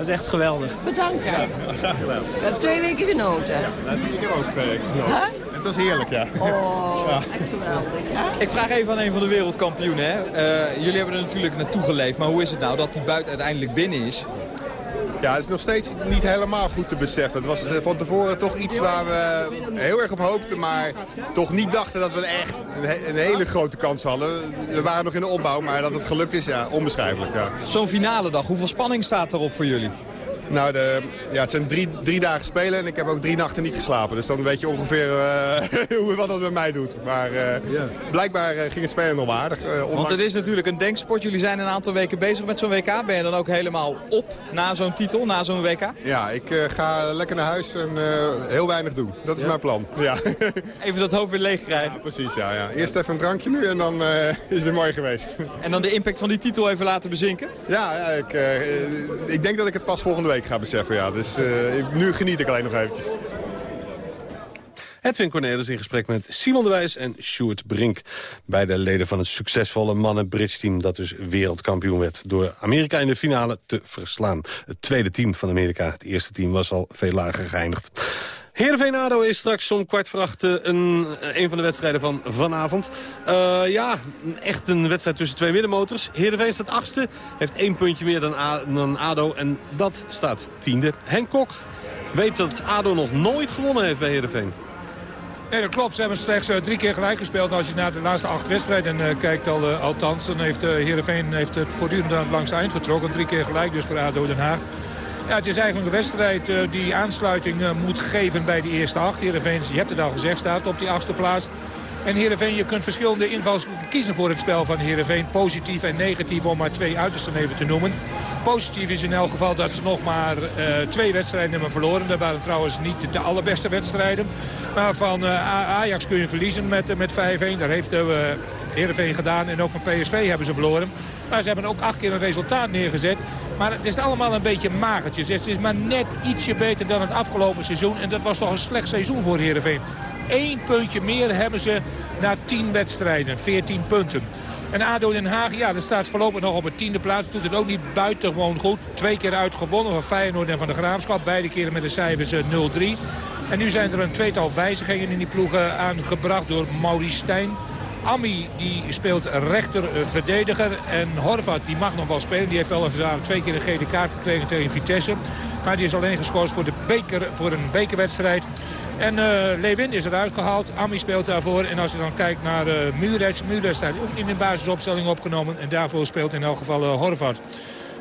[SPEAKER 10] dat is echt geweldig.
[SPEAKER 12] Bedankt. hè.
[SPEAKER 5] Graag gedaan.
[SPEAKER 12] We hebben twee weken genoten.
[SPEAKER 5] Ik heb ook gewerkt.
[SPEAKER 12] Huh?
[SPEAKER 5] Het was heerlijk, ja.
[SPEAKER 12] Oh,
[SPEAKER 5] Ja.
[SPEAKER 12] echt geweldig. hè?
[SPEAKER 11] Ik vraag even aan een van de wereldkampioenen. Hè. Eh, jullie hebben er natuurlijk naartoe geleefd, maar hoe is het nou dat die buit uiteindelijk binnen is?
[SPEAKER 13] Ja, het is nog steeds niet helemaal goed te beseffen. Het was eh, van tevoren toch iets waar we heel erg op hoopten, maar toch niet dachten dat we echt een, he- een hele grote kans hadden. We waren nog in de opbouw, maar dat het gelukt is, ja, onbeschrijfelijk. Ja.
[SPEAKER 11] Zo'n finale dag, hoeveel spanning staat erop voor jullie?
[SPEAKER 13] Nou, de, ja, het zijn drie, drie dagen spelen en ik heb ook drie nachten niet geslapen. Dus dan weet je ongeveer eh, hoe, wat dat met mij doet. Maar eh, blijkbaar eh, ging het spelen nog aardig. eh,
[SPEAKER 11] Want het is natuurlijk een denksport. Jullie zijn een aantal weken bezig met zo'n WK. Ben je dan ook helemaal op na zo'n titel, na zo'n WK?
[SPEAKER 13] Ja, ik eh, ga lekker naar huis en eh, heel weinig doen. Dat is
[SPEAKER 11] Ja?
[SPEAKER 13] mijn plan. Ja.
[SPEAKER 11] Even dat hoofd weer leeg krijgen.
[SPEAKER 13] Ja, precies. Ja, ja. Eerst even een drankje nu en dan eh, is het weer mooi geweest.
[SPEAKER 11] En dan de impact van die titel even laten bezinken?
[SPEAKER 13] Ja, ja ik, ik denk dat ik het pas volgende week ga beseffen. Ja. Dus eh, ik- nu geniet ik alleen nog eventjes.
[SPEAKER 4] Edwin Cornelis in gesprek met Simon de Wijs en Sjoerd Brink. Beide leden van het succesvolle mannen-Brits-team... dat dus wereldkampioen werd door Amerika in de finale te verslaan. Het tweede team van Amerika. Het eerste team was al veel lager geëindigd. Heerenveen ADO is straks om kwart voor eh, een, een van de wedstrijden van vanavond. Eh, ja, echt een wedstrijd tussen twee middenmotors. Heerenveen staat achtste, heeft één puntje meer dan, dan ADO en dat staat tiende. Henk Kok weet dat ADO nog nooit gewonnen heeft bij Heerenveen.
[SPEAKER 14] Nee, dat klopt. Ze hebben slechts eh, drie keer gelijk gespeeld. Als je naar de laatste acht wedstrijden eh, kijkt, al, eh, althans, dan heeft uh, heeft het voortdurend aan het eind getrokken. Drie keer gelijk dus voor ADO Den Haag. Ja, het is eigenlijk een wedstrijd eh, die aansluiting eh, moet geven bij die eerste acht. Heerenveen, je hebt het al gezegd, staat op die achtste plaats. En Heerenveen, je kunt verschillende invalshoeken kiezen voor het spel van Heerenveen. Positief en negatief om maar twee uitersten even te noemen. Positief is in elk geval dat ze nog maar eh, twee wedstrijden hebben verloren. Dat waren trouwens niet de allerbeste wedstrijden. Maar van Ajax kun je verliezen met, met 5-1. Daar heeft uh, Heerenveen gedaan. En ook van PSV hebben ze verloren. Maar ze hebben ook acht keer een resultaat neergezet. Maar het is allemaal een beetje magertjes. Het is maar net ietsje beter dan het afgelopen seizoen. En dat was toch een slecht seizoen voor Heerenveen. Eén puntje meer hebben ze na 10 wedstrijden. 14 punten. En ADO Den Haag, ja, dat staat voorlopig nog op het tiende plaats. Doet het ook niet buitengewoon goed. Twee keer uitgewonnen van Feyenoord en van de Graafschap. Beide keren met de cijfers eh, 0-3. En nu zijn er een tweetal wijzigingen in die ploegen aangebracht door Maurice Stijn. Ami die speelt rechter eh, verdediger. En Horvat die mag nog wel spelen. Die heeft wel twee keer een gele kaart gekregen tegen Vitesse. Maar die is alleen geschorst voor, de beker, voor een bekerwedstrijd. En uh, Lewin is eruit gehaald. Ami speelt daarvoor. En als je dan kijkt naar uh, Murets. Staat ook in de basisopstelling opgenomen. En daarvoor speelt in elk geval uh, Horvat.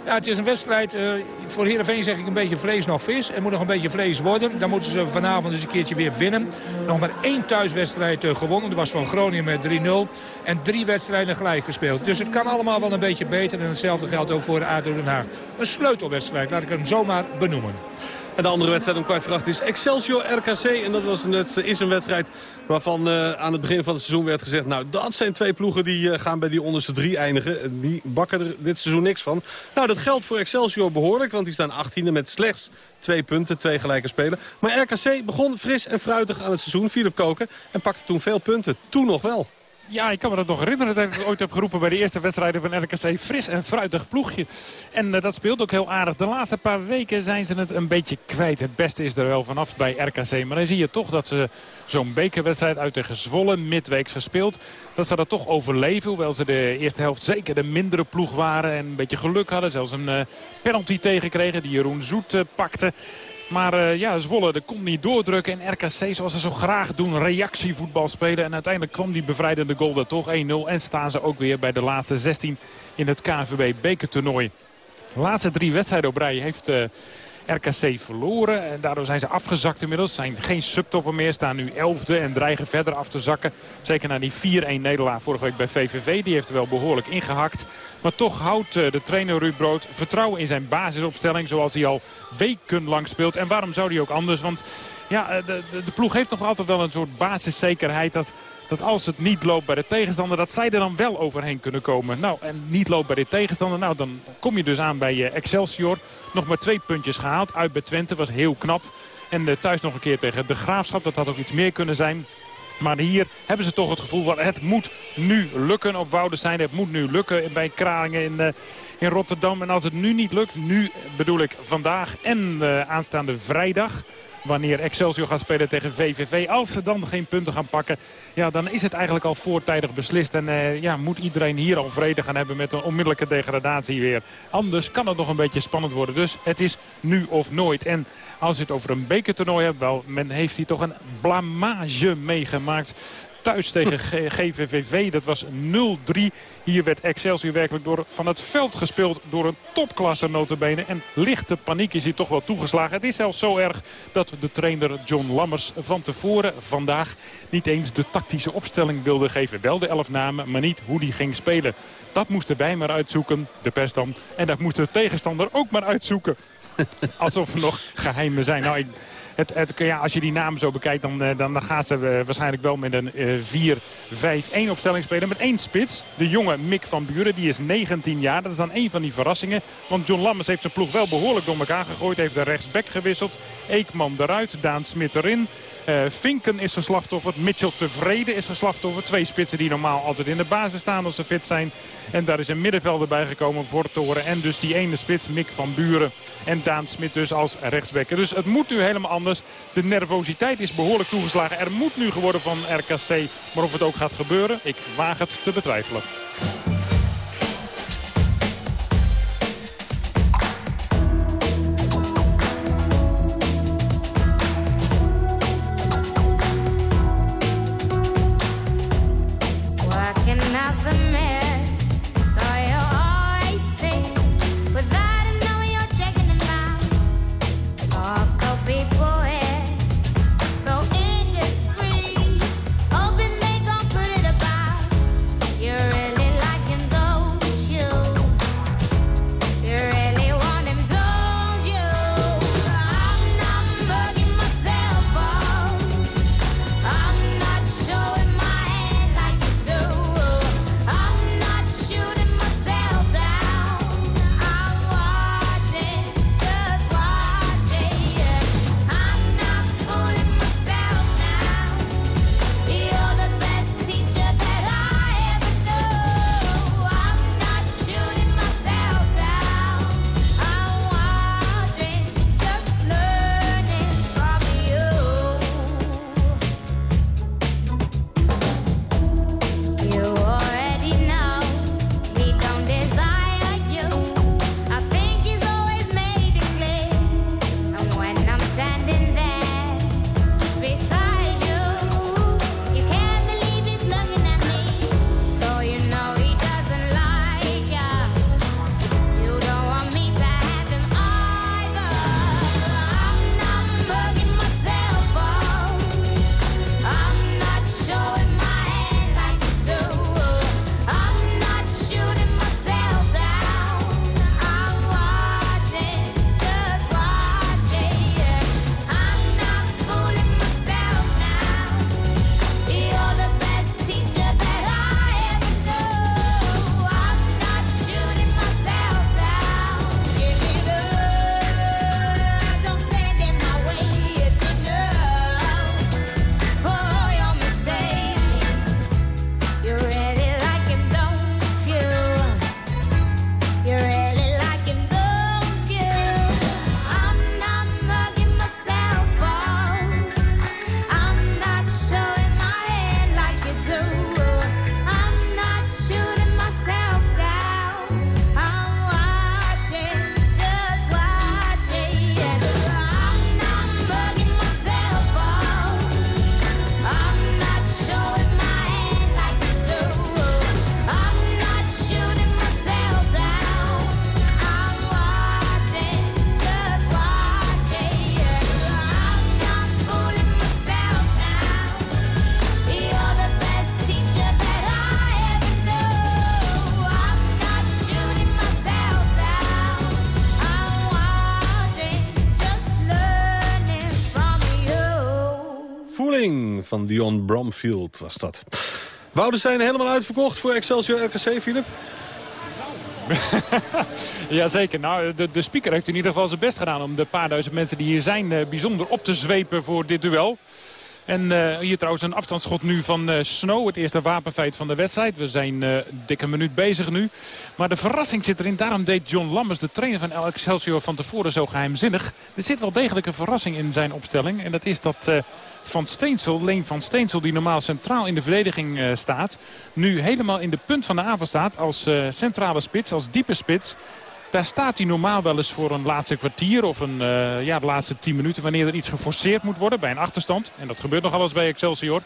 [SPEAKER 14] Ja, het is een wedstrijd, uh, voor Heerenveen zeg ik een beetje vlees nog vis. Er moet nog een beetje vlees worden. Dan moeten ze vanavond eens een keertje weer winnen. Nog maar één thuiswedstrijd uh, gewonnen. Dat was van Groningen met 3-0. En drie wedstrijden gelijk gespeeld. Dus het kan allemaal wel een beetje beter. En hetzelfde geldt ook voor ADO Den Haag. Een sleutelwedstrijd, laat ik hem zomaar benoemen.
[SPEAKER 4] En de andere wedstrijd om kwart voor is Excelsior RKC. En dat was een, is een wedstrijd waarvan eh, aan het begin van het seizoen werd gezegd... nou, dat zijn twee ploegen die eh, gaan bij die onderste drie eindigen. En Die bakken er dit seizoen niks van. Nou, dat geldt voor Excelsior behoorlijk, want die staan 18e met slechts twee punten, twee gelijke spelen. Maar RKC begon fris en fruitig aan het seizoen, Philip Koken... en pakte toen veel punten. Toen nog wel.
[SPEAKER 15] Ja, ik kan me dat nog herinneren dat ik ooit heb geroepen bij de eerste wedstrijden van RKC. Fris en fruitig ploegje. En eh, dat speelt ook heel aardig. De laatste paar weken zijn ze het een beetje kwijt. Het beste is er wel vanaf bij RKC. Maar dan zie je toch dat ze zo'n bekerwedstrijd uit tegen Zwolle midweeks gespeeld. Dat ze dat toch overleven. Hoewel ze de eerste helft zeker de mindere ploeg waren. En een beetje geluk hadden. Zelfs een eh, penalty tegenkregen die Jeroen Zoet eh, pakte. Maar eh, ja, Zwolle de kon niet doordrukken. En RKC, zoals ze zo graag doen, reactievoetbal spelen. En uiteindelijk kwam die bevrijdende goal er toch 1-0. En staan ze ook weer bij de laatste 16 in het KNVB bekertoernooi. De laatste drie wedstrijden op heeft eh, RKC verloren. En daardoor zijn ze afgezakt inmiddels. Zijn geen subtopper meer. Staan nu 11e en dreigen verder af te zakken. Zeker na die 4-1 nederlaag vorige week bij VVV. Die heeft er wel behoorlijk ingehakt. Maar toch houdt eh, de trainer Ruud Brood vertrouwen in zijn basisopstelling. Zoals hij al wekenlang speelt. En waarom zou hij ook anders? Want ja, eh, de, de, de ploeg heeft nog altijd wel een soort basiszekerheid. Dat, dat als het niet loopt bij de tegenstander, dat zij er dan wel overheen kunnen komen. Nou, en niet loopt bij de tegenstander, nou dan kom je dus aan bij eh, Excelsior. Nog maar twee puntjes gehaald. Uit bij Twente was heel knap. En eh, thuis nog een keer tegen de Graafschap. Dat had ook iets meer kunnen zijn. Maar hier hebben ze toch het gevoel van het moet nu lukken op Woudenstein. Het moet nu lukken bij Kralingen in, eh, in Rotterdam. En als het nu niet lukt, nu bedoel ik vandaag en eh, aanstaande vrijdag... Wanneer Excelsior gaat spelen tegen VVV. Als ze dan geen punten gaan pakken, ja, dan is het eigenlijk al voortijdig beslist. En eh, ja, moet iedereen hier al vrede gaan hebben met een onmiddellijke degradatie weer. Anders kan het nog een beetje spannend worden. Dus het is nu of nooit. En als je het over een bekertoernooi hebt, wel, men heeft hier toch een blamage meegemaakt thuis tegen G- GVVV. Dat was 0-3. Hier werd Excelsior werkelijk door, van het veld gespeeld door een topklasse notabene. En lichte paniek is hier toch wel toegeslagen. Het is zelfs zo erg dat de trainer John Lammers van tevoren vandaag niet eens de tactische opstelling wilde geven. Wel de elf namen, maar niet hoe die ging spelen. Dat moesten wij maar uitzoeken, de pers dan. En dat moest de tegenstander ook maar uitzoeken. Alsof er nog geheimen zijn. Nou, ik, het, het, ja, als je die namen zo bekijkt, dan, eh, dan, dan gaan ze eh, waarschijnlijk wel met een eh 4-5-1 opstelling spelen. Met één spits, de jonge Mick van Buren, die is 19 jaar. Dat is dan één van die verrassingen. Want John Lammers heeft zijn ploeg wel behoorlijk door elkaar gegooid. Heeft de rechtsback gewisseld. Eekman eruit, Daan Smit erin. Eh, Vinken is een slachtoffer. Mitchell Tevreden is een slachtoffer. Twee spitsen die normaal altijd in de basis staan als ze fit zijn. En daar is een middenvelder bij gekomen voor Toren. En dus die ene spits, Mick van Buren. En Daan Smit dus als rechtsback. Dus het moet nu helemaal anders. De nervositeit is behoorlijk toegeslagen. Er moet nu geworden van RKC. Maar of het ook gaat gebeuren, ik waag het te betwijfelen.
[SPEAKER 4] Van Dion Bromfield was dat. Wouden zijn helemaal uitverkocht voor Excelsior RKC, Philip?
[SPEAKER 15] Jazeker. Nou, de, de speaker heeft in ieder geval zijn best gedaan... om de paar duizend mensen die hier zijn eh, bijzonder op te zwepen voor dit duel. En eh, hier trouwens een afstandsschot nu van eh, Snow. Het eerste wapenfeit van de wedstrijd. We zijn een dikke minuut bezig nu. Maar de verrassing zit erin. Daarom deed John Lammers, de trainer van El Excelsior, van tevoren zo geheimzinnig. Er zit wel degelijk een verrassing in zijn opstelling. En dat is dat Van Steensel, Leen van Steensel, die normaal centraal in de verdediging staat... nu helemaal in de punt van de aanval staat als centrale spits, als diepe spits... Daar staat hij normaal wel eens voor een laatste kwartier of een, eh, ja, de laatste tien minuten... wanneer er iets geforceerd moet worden bij een achterstand. En dat gebeurt nogal eens bij Excelsior.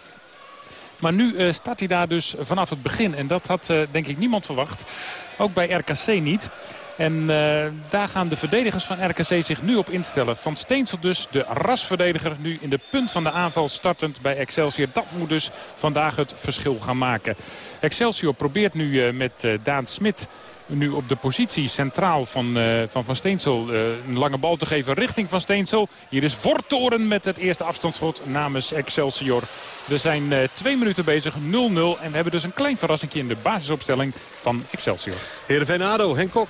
[SPEAKER 15] Maar nu eh, staat hij daar dus vanaf het begin. En dat had eh, denk ik niemand verwacht. Ook bij RKC niet. En daar gaan de verdedigers van RKC zich nu op instellen. Van Steensel dus, de rasverdediger, nu in de punt van de aanval startend bij Excelsior. Dat moet dus vandaag het verschil gaan maken. Excelsior probeert nu met Daan Smit nu op de positie centraal van eh, Van, van Steensel eh, een lange bal te geven richting Van Steensel. Hier is Vortoren met het eerste afstandsschot namens Excelsior. We zijn eh, twee minuten bezig, 0-0. En we hebben dus een klein verrassingje in de basisopstelling van Excelsior.
[SPEAKER 4] Heerenveen ADO, Henk Kok.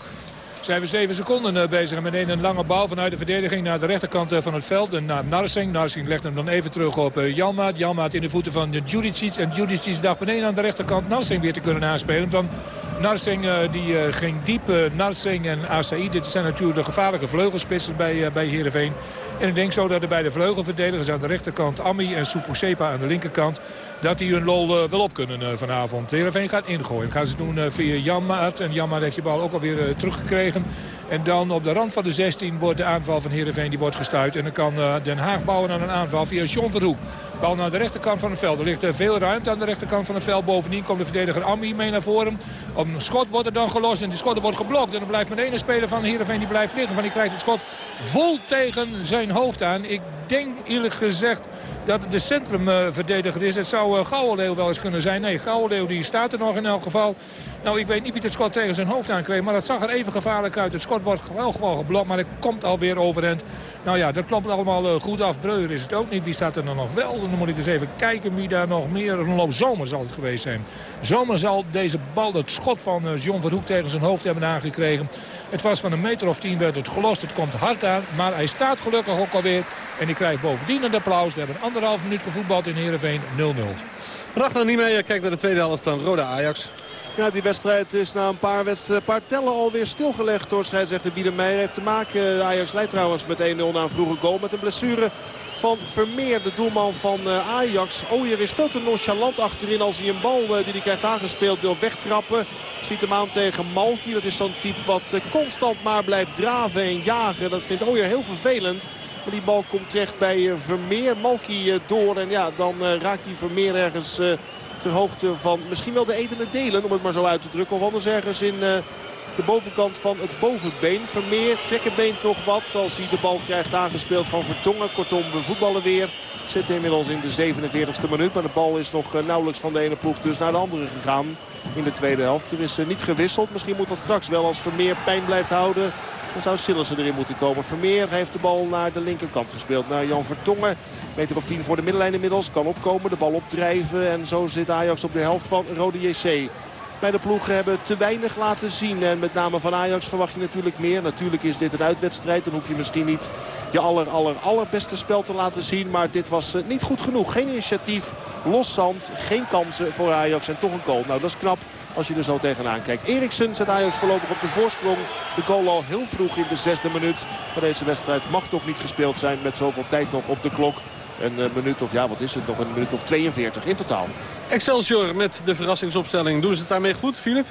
[SPEAKER 14] Zijn we zeven seconden eh, bezig. En meteen een lange bal vanuit de verdediging naar de rechterkant eh, van het veld. En naar Narsing. Narsing legt hem dan even terug op eh, Janmaat. Janmaat in de voeten van Judicic. En Judicic dacht beneden aan de rechterkant Narsing weer te kunnen aanspelen. Van Narsing die ging diep. Narsing en ACI. Dit zijn natuurlijk de gevaarlijke vleugelspitsen bij, bij Heerenveen. En ik denk zo dat er bij de vleugelverdedigers aan de rechterkant Ami en Suposepa aan de linkerkant... dat die hun lol eh, wel op kunnen eh, vanavond. Heerenveen gaat ingooien. Dat gaan ze doen eh, via Janmaat. En Janmaat heeft die bal ook alweer teruggekregen. En dan op de rand van de 16 wordt de aanval van Heerenveen die wordt gestuurd. En dan kan Den Haag bouwen aan een aanval via John Verhoek. Bal naar de rechterkant van het veld. Er ligt veel ruimte aan de rechterkant van het veld. Bovendien komt de verdediger Ami mee naar voren. Op een schot wordt er dan gelost en die schot wordt geblokt. En dan blijft met de ene speler van Heerenveen die blijft liggen. Van die krijgt het schot vol tegen zijn hoofd aan. Ik denk eerlijk gezegd dat het de centrumverdediger is. Het zou uh, Gouwenleeuw wel eens kunnen zijn. Nee, Gouwenleeuw die staat er nog in elk geval. Nou, ik weet niet wie het schot tegen zijn hoofd aankreeg. Maar dat zag er even gevaarlijk uit. Het schot wordt wel gewoon geblokt, maar het komt alweer overend. Nou ja, dat klopt allemaal eh, goed af. Breuer is het ook niet. Wie staat er dan nog wel? Dan moet ik eens even kijken wie daar nog meer... Ronald Zomer zal het geweest zijn. Zomer zal deze bal, het schot van eh, John Verhoek tegen zijn hoofd hebben aangekregen. Het was van een meter of tien werd het gelost. Het komt hard aan, maar hij staat gelukkig ook alweer. En die krijgt bovendien een applaus. We hebben anderhalf minuut gevoetbald in Heerenveen 0-0.
[SPEAKER 4] Ragnar Niemeyer kijkt naar de tweede helft van Roda Ajax.
[SPEAKER 5] Ja, die wedstrijd is na een paar, tellen alweer stilgelegd door scheidsrechter Biedermeijer. Heeft te maken, Ajax leidt trouwens met 1-0 na een vroege goal. Met een blessure van Vermeer, de doelman van eh, Ajax. Ooyer is veel te nonchalant achterin als hij een bal eh, die hij krijgt aangespeeld wil wegtrappen. Schiet hem aan tegen Malki. Dat is zo'n type wat eh, constant maar blijft draven en jagen. Dat vindt Ooyer heel vervelend. Maar die bal komt terecht bij eh, Vermeer. Malki eh, door en ja, dan eh, raakt die Vermeer ergens ter hoogte van misschien wel de edele delen. Om het maar zo uit te drukken. Of anders ergens in de bovenkant van het bovenbeen. Vermeer trekkenbeent nog wat als hij de bal krijgt aangespeeld van Vertongen. Kortom, we voetballen weer. Zitten inmiddels in de 47e minuut. Maar de bal is nog eh, nauwelijks van de ene ploeg dus naar de andere gegaan in de tweede helft. Er is eh, niet gewisseld. Misschien moet dat straks wel als Vermeer pijn blijft houden. Dan zou Sillissen erin moeten komen. Vermeer heeft de bal naar de linkerkant gespeeld. Naar Jan Vertongen. Meter of tien voor de middenlijn inmiddels. Kan opkomen, de bal opdrijven. En zo zit Ajax op de helft van Rode JC. Beide ploegen hebben te weinig laten zien. En met name van Ajax verwacht je natuurlijk meer. Natuurlijk is dit een uitwedstrijd. Dan hoef je misschien niet je aller, aller, allerbeste spel te laten zien. Maar dit was eh, niet goed genoeg. Geen initiatief, los zand, geen kansen voor Ajax. En toch een goal. Nou, dat is knap als je er zo tegenaan kijkt. Eriksen zet Ajax voorlopig op de voorsprong. De goal al heel vroeg in de zesde minuut. Maar deze wedstrijd mag toch niet gespeeld zijn met zoveel tijd nog op de klok. Een eh, minuut of, ja, wat is het nog? Een minuut of 42 in totaal.
[SPEAKER 4] Excelsior met de verrassingsopstelling. Doen ze het daarmee goed, Filip?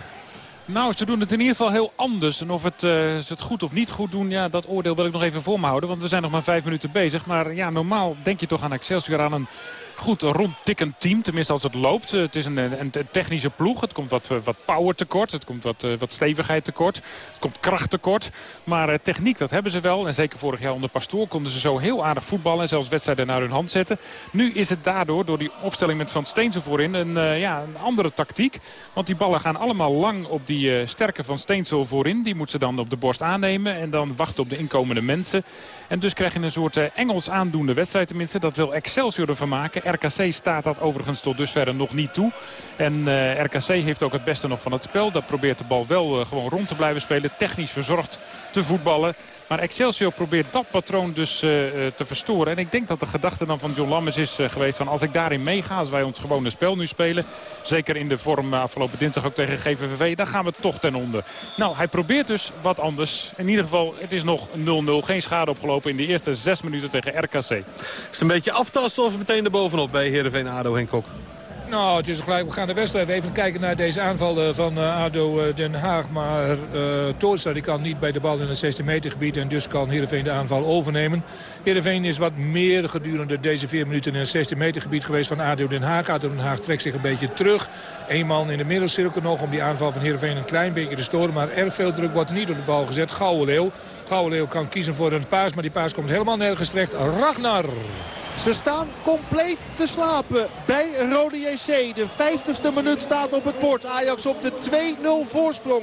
[SPEAKER 15] Nou, ze doen het in ieder geval heel anders. En of het, eh, ze het goed of niet goed doen, ja, dat oordeel wil ik nog even voor me houden. Want we zijn nog maar vijf minuten bezig. Maar ja, normaal denk je toch aan Excelsior aan een goed rondtikkend team. Tenminste als het loopt. het is een, een, technische ploeg. Het komt wat, wat power tekort. Het komt wat, wat stevigheid tekort. Het komt kracht tekort. Maar techniek dat hebben ze wel. En zeker vorig jaar onder Pastoor konden ze zo heel aardig voetballen. En zelfs wedstrijden naar hun hand zetten. Nu is het daardoor door die opstelling met Van Steensel voorin een, ja, een andere tactiek. Want die ballen gaan allemaal lang op die sterke Van Steensel voorin. Die moet ze dan op de borst aannemen. En dan wachten op de inkomende mensen. En dus krijg je een soort Engels aandoende wedstrijd tenminste. Dat wil Excelsior ervan maken. RKC staat dat overigens tot dusver nog niet toe. En uh, RKC heeft ook het beste nog van het spel. Dat probeert de bal wel uh, gewoon rond te blijven spelen. Technisch verzorgd te voetballen. Maar Excelsior probeert dat patroon dus uh, te verstoren. En ik denk dat de gedachte dan van John Lammers is geweest van... als ik daarin meega, als wij ons gewone spel nu spelen... zeker in de vorm afgelopen dinsdag ook tegen GVVV... dan gaan we toch ten onder. Nou, hij probeert dus wat anders. In ieder geval, het is nog 0-0. Geen schade opgelopen in de eerste zes minuten tegen RKC. Is
[SPEAKER 4] het een beetje aftasten of meteen erbovenop bij Heerenveen ADO Henk Kok?
[SPEAKER 14] Nou, het is gelijk. We gaan de wedstrijd even kijken naar deze aanval van uh, ADO uh, Den Haag. Maar uh, die kan niet bij de bal in het 16 meter gebied. En dus kan Heerenveen de aanval overnemen. Heerenveen is wat meer gedurende deze vier minuten in het 16 meter gebied geweest van ADO Den Haag. ADO Den Haag trekt zich een beetje terug. Eén man in de middelcirkel nog om die aanval van Heerenveen een klein beetje te storen. Maar erg veel druk wordt niet op de bal gezet. Gouden Leeuw. Gouden Leeuw kan kiezen voor een paas. Maar die paas komt helemaal nergens terecht. Ragnar.
[SPEAKER 5] Ze staan compleet te slapen bij Rode JC. De 50ste minuut staat op het bord. Ajax op de 2-0 voorsprong.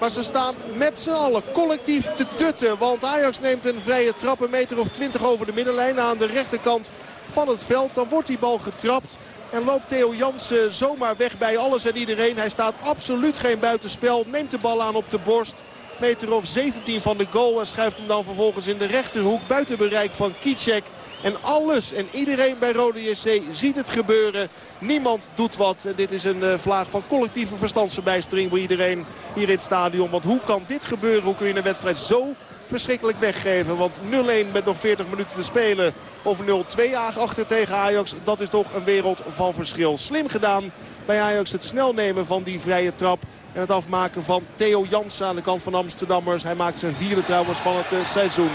[SPEAKER 5] Maar ze staan met z'n allen collectief te dutten. Want Ajax neemt een vrije trap een meter of 20 over de middenlijn aan de rechterkant van het veld. Dan wordt die bal getrapt. En loopt Theo Jansen zomaar weg bij alles en iedereen. Hij staat absoluut geen buitenspel. Neemt de bal aan op de borst. Meter of 17 van de goal. En schuift hem dan vervolgens in de rechterhoek. Buiten bereik van Kicek. En alles en iedereen bij Rode JC ziet het gebeuren. Niemand doet wat. En dit is een uh, vlaag van collectieve verstandsverbijstering bij iedereen hier in het stadion. Want hoe kan dit gebeuren? Hoe kun je een wedstrijd zo verschrikkelijk weggeven. Want 0-1 met nog 40 minuten te spelen. Of 0-2 achter tegen Ajax. Dat is toch een wereld van verschil. Slim gedaan bij Ajax het snel nemen van die vrije trap. En het afmaken van Theo Jansen aan de kant van Amsterdammers. Hij maakt zijn vierde trouwens van het uh, seizoen.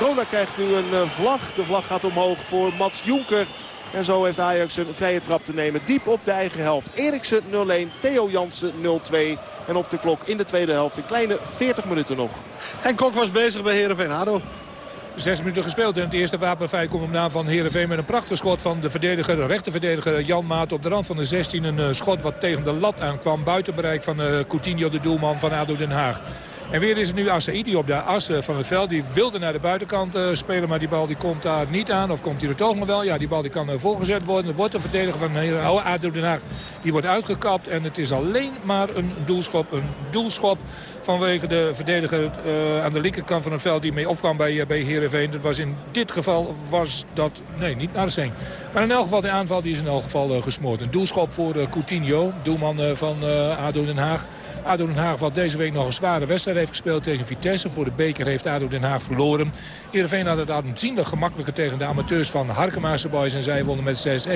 [SPEAKER 5] Roda krijgt nu een uh, vlag. De vlag gaat omhoog voor Mats Jonker. En zo heeft Ajax een vrije trap te nemen. Diep op de eigen helft. Eriksen 0-1, Theo Jansen 0-2. En op de klok in de tweede helft een kleine 40 minuten nog.
[SPEAKER 4] En Kok was bezig bij Heerenveen ADO.
[SPEAKER 14] Zes minuten gespeeld in het eerste wapenfeit komt hem na van Heerenveen met een prachtig schot van de verdediger, de rechterverdediger Jan Maat op de rand van de 16. Een uh, schot wat tegen de lat aankwam. Buiten bereik van uh, Coutinho, de doelman van ADO Den Haag. En weer is het nu Assaidi op de as van het veld. Die wilde naar de buitenkant uh, spelen, maar die bal die komt daar niet aan. Of komt hij er toch nog wel? Ja, die bal die kan uh, voorgezet worden. Er wordt een verdediger van uh, ADO Den Haag. Die wordt uitgekapt en het is alleen maar een doelschop. Een doelschop vanwege de verdediger aan de linkerkant van het veld die mee opkwam bij, bij Heerenveen. Dat was in dit geval was dat... Nee, niet Seen. Maar in elk geval, de aanval die is in elk geval gesmoord. Een doelschop voor Coutinho, doelman van ADO Den Haag. ADO Den Haag wat deze week nog een zware wedstrijd heeft gespeeld tegen Vitesse. Voor de beker heeft ADO Den Haag verloren. Heerenveen had het aanzienlijk gemakkelijker tegen de amateurs van Harkemaarse Boys. En zij wonnen met 6-1.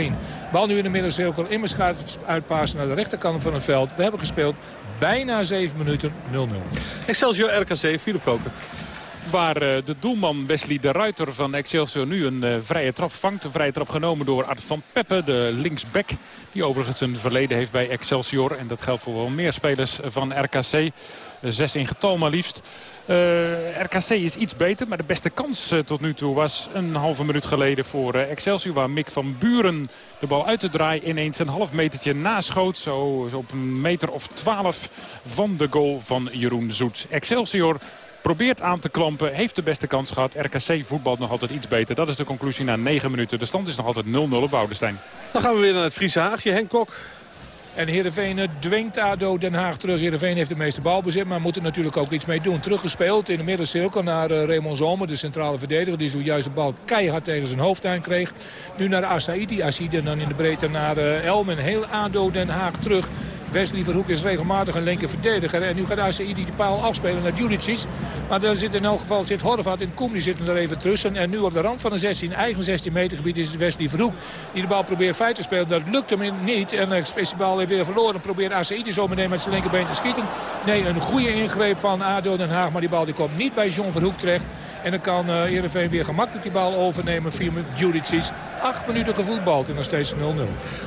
[SPEAKER 14] Bal nu in de middencirkel. Immers gaat uitpassen naar de rechterkant van het veld. We hebben gespeeld bijna 7 minuten 0-0.
[SPEAKER 4] Excelsior RKC, Philip Koken.
[SPEAKER 15] Waar uh, de doelman Wesley de Ruiter van Excelsior nu een uh, vrije trap vangt. Een vrije trap genomen door Art van Peppe, de linksback. Die overigens een verleden heeft bij Excelsior. En dat geldt voor wel meer spelers van RKC. Zes in getal maar liefst. RKC is iets beter, maar de beste kans tot nu toe was een halve minuut geleden voor Excelsior. Waar Mick van Buren de bal uit te draaien ineens een half metertje naschoot. Zo, zo op een meter of twaalf van de goal van Jeroen Zoet. Excelsior probeert aan te klampen. Heeft de beste kans gehad. RKC voetbalt nog altijd iets beter. Dat is de conclusie na 9 minuten. De stand is nog altijd 0-0 op Woudenstein.
[SPEAKER 4] Dan gaan we weer naar het Friese Haagje. Henk Kok.
[SPEAKER 14] En Heerenveen dwingt ADO Den Haag terug. Heerenveen heeft de meeste balbezit, maar moet er natuurlijk ook iets mee doen. Teruggespeeld in de middencirkel naar uh, Raymond Zomer, de centrale verdediger. Die zojuist de bal keihard tegen zijn hoofd aan kreeg. Nu naar Asaidi. Asaidi dan in de breedte naar uh, Elmen. Heel ADO Den Haag terug. Wesley Verhoek is regelmatig een linker verdediger. En nu gaat Asaidi die paal afspelen naar Juricic. Maar daar zit in elk geval zit Horvat en Koem die zitten er even tussen. En nu op de rand van de 16, eigen 16 meter gebied is Wesley Verhoek. Die de bal probeert feit te spelen. Dat lukt hem niet. En de bal weer verloren. Probeert Asaidi zo meteen met zijn linkerbeen te schieten. Nee, een goede ingreep van ADO Den Haag. Maar die bal die komt niet bij John Verhoek terecht. En dan kan uh, weer gemakkelijk die bal overnemen via Juricic. acht minuten gevoetbald en nog steeds 0-0.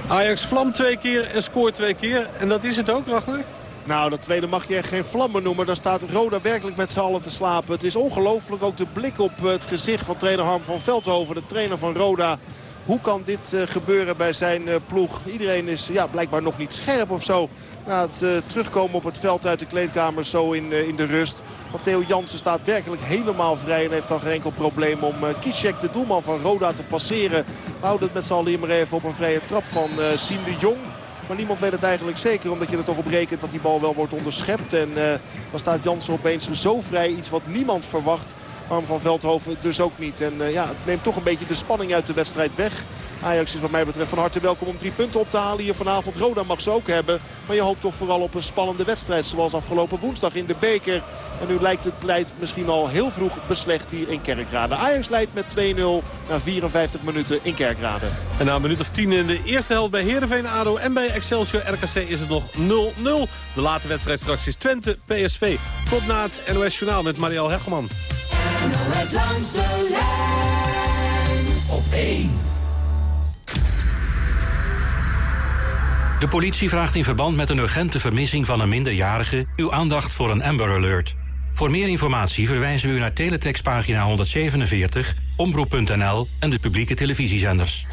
[SPEAKER 4] Ajax vlamt twee keer en scoort twee keer. En dat is het ook, Ragnar?
[SPEAKER 5] Nou, dat tweede mag je echt geen vlammen noemen. Daar staat Roda werkelijk met z'n allen te slapen. Het is ongelooflijk ook de blik op het gezicht van trainer Harm van Veldhoven. De trainer van Roda. Hoe kan dit uh, gebeuren bij zijn uh, ploeg? Iedereen is ja, blijkbaar nog niet scherp of zo. Na het uh, terugkomen op het veld uit de kleedkamer zo in, in de rust. Want Theo Jansen staat werkelijk helemaal vrij. En heeft dan geen enkel probleem om Kishek, de doelman van Roda, te passeren. We houden het met z'n allen even op een vrije trap van Siem de Jong. Maar niemand weet het eigenlijk zeker. Omdat je er toch op rekent dat die bal wel wordt onderschept. En dan staat Jansen opeens zo vrij. Iets wat niemand verwacht. Arm van Veldhoven dus ook niet. En uh, ja, het neemt toch een beetje de spanning uit de wedstrijd weg. Ajax is wat mij betreft van harte welkom om drie punten op te halen hier vanavond. Roda mag ze ook hebben. Maar je hoopt toch vooral op een spannende wedstrijd. Zoals afgelopen woensdag in de beker. En nu lijkt het pleit misschien al heel vroeg beslecht hier in Kerkrade. Ajax leidt met 2-0 na 54 minuten in Kerkrade.
[SPEAKER 4] En na een minuut of 10 in de eerste helft bij Heerenveen ADO en bij Excelsior RKC is het nog 0-0. De late wedstrijd straks is Twente PSV. Tot na het NOS Journaal met Marielle Hegelman.
[SPEAKER 6] NOS langs de lijn op 1.
[SPEAKER 16] De politie vraagt in verband met een urgente vermissing van een minderjarige... uw aandacht voor een Amber Alert. Voor meer informatie verwijzen we u naar teletextpagina 147, omroep.nl en de publieke televisiezenders.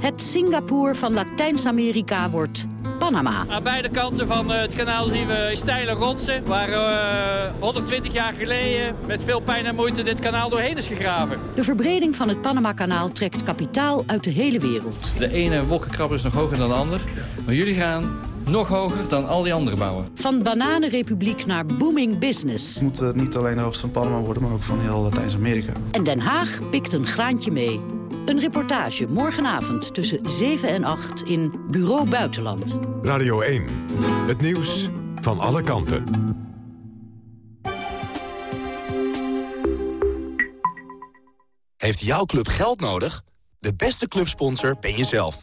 [SPEAKER 1] Het Singapore van Latijns-Amerika wordt Panama.
[SPEAKER 17] Aan beide kanten van het kanaal zien we steile rotsen... waar uh, 120 jaar geleden met veel pijn en moeite dit kanaal doorheen is gegraven.
[SPEAKER 1] De verbreding van het Panama-kanaal trekt kapitaal uit de hele wereld.
[SPEAKER 18] De ene wolkenkrabber is nog hoger dan de ander, maar jullie gaan nog hoger dan al die andere bouwen.
[SPEAKER 1] Van bananenrepubliek naar booming business.
[SPEAKER 19] Het moet uh, niet alleen de hoogste van Panama worden, maar ook van heel Latijns-Amerika.
[SPEAKER 1] En Den Haag pikt een graantje mee. Een reportage morgenavond tussen 7 en 8 in Bureau Buitenland.
[SPEAKER 3] Radio 1. Het nieuws van alle kanten.
[SPEAKER 20] Heeft jouw club geld nodig? De beste clubsponsor ben jezelf.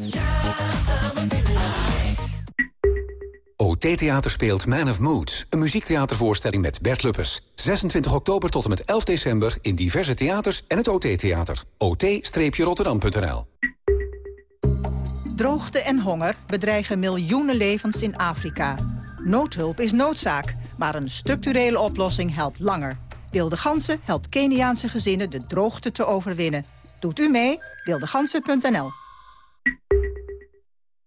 [SPEAKER 21] OT Theater speelt Man of Moods. Een muziektheatervoorstelling met Bert Luppes. 26 oktober tot en met 11 december in diverse theaters en het OT Theater. ot-rotterdam.nl
[SPEAKER 22] Droogte en honger bedreigen miljoenen levens in Afrika. Noodhulp is noodzaak, maar een structurele oplossing helpt langer. Wilde Gansen helpt Keniaanse gezinnen de droogte te overwinnen. Doet u mee? Wildegansen.nl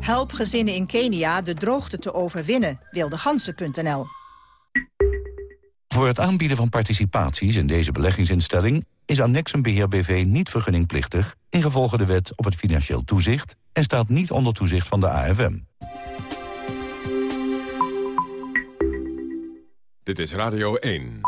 [SPEAKER 22] Help gezinnen in Kenia de droogte te overwinnen. Wildegansen.nl
[SPEAKER 23] Voor het aanbieden van participaties in deze beleggingsinstelling... is Annexum Beheer BV niet vergunningplichtig... ingevolge de wet op het financieel toezicht... en staat niet onder toezicht van de AFM.
[SPEAKER 3] Dit is Radio 1.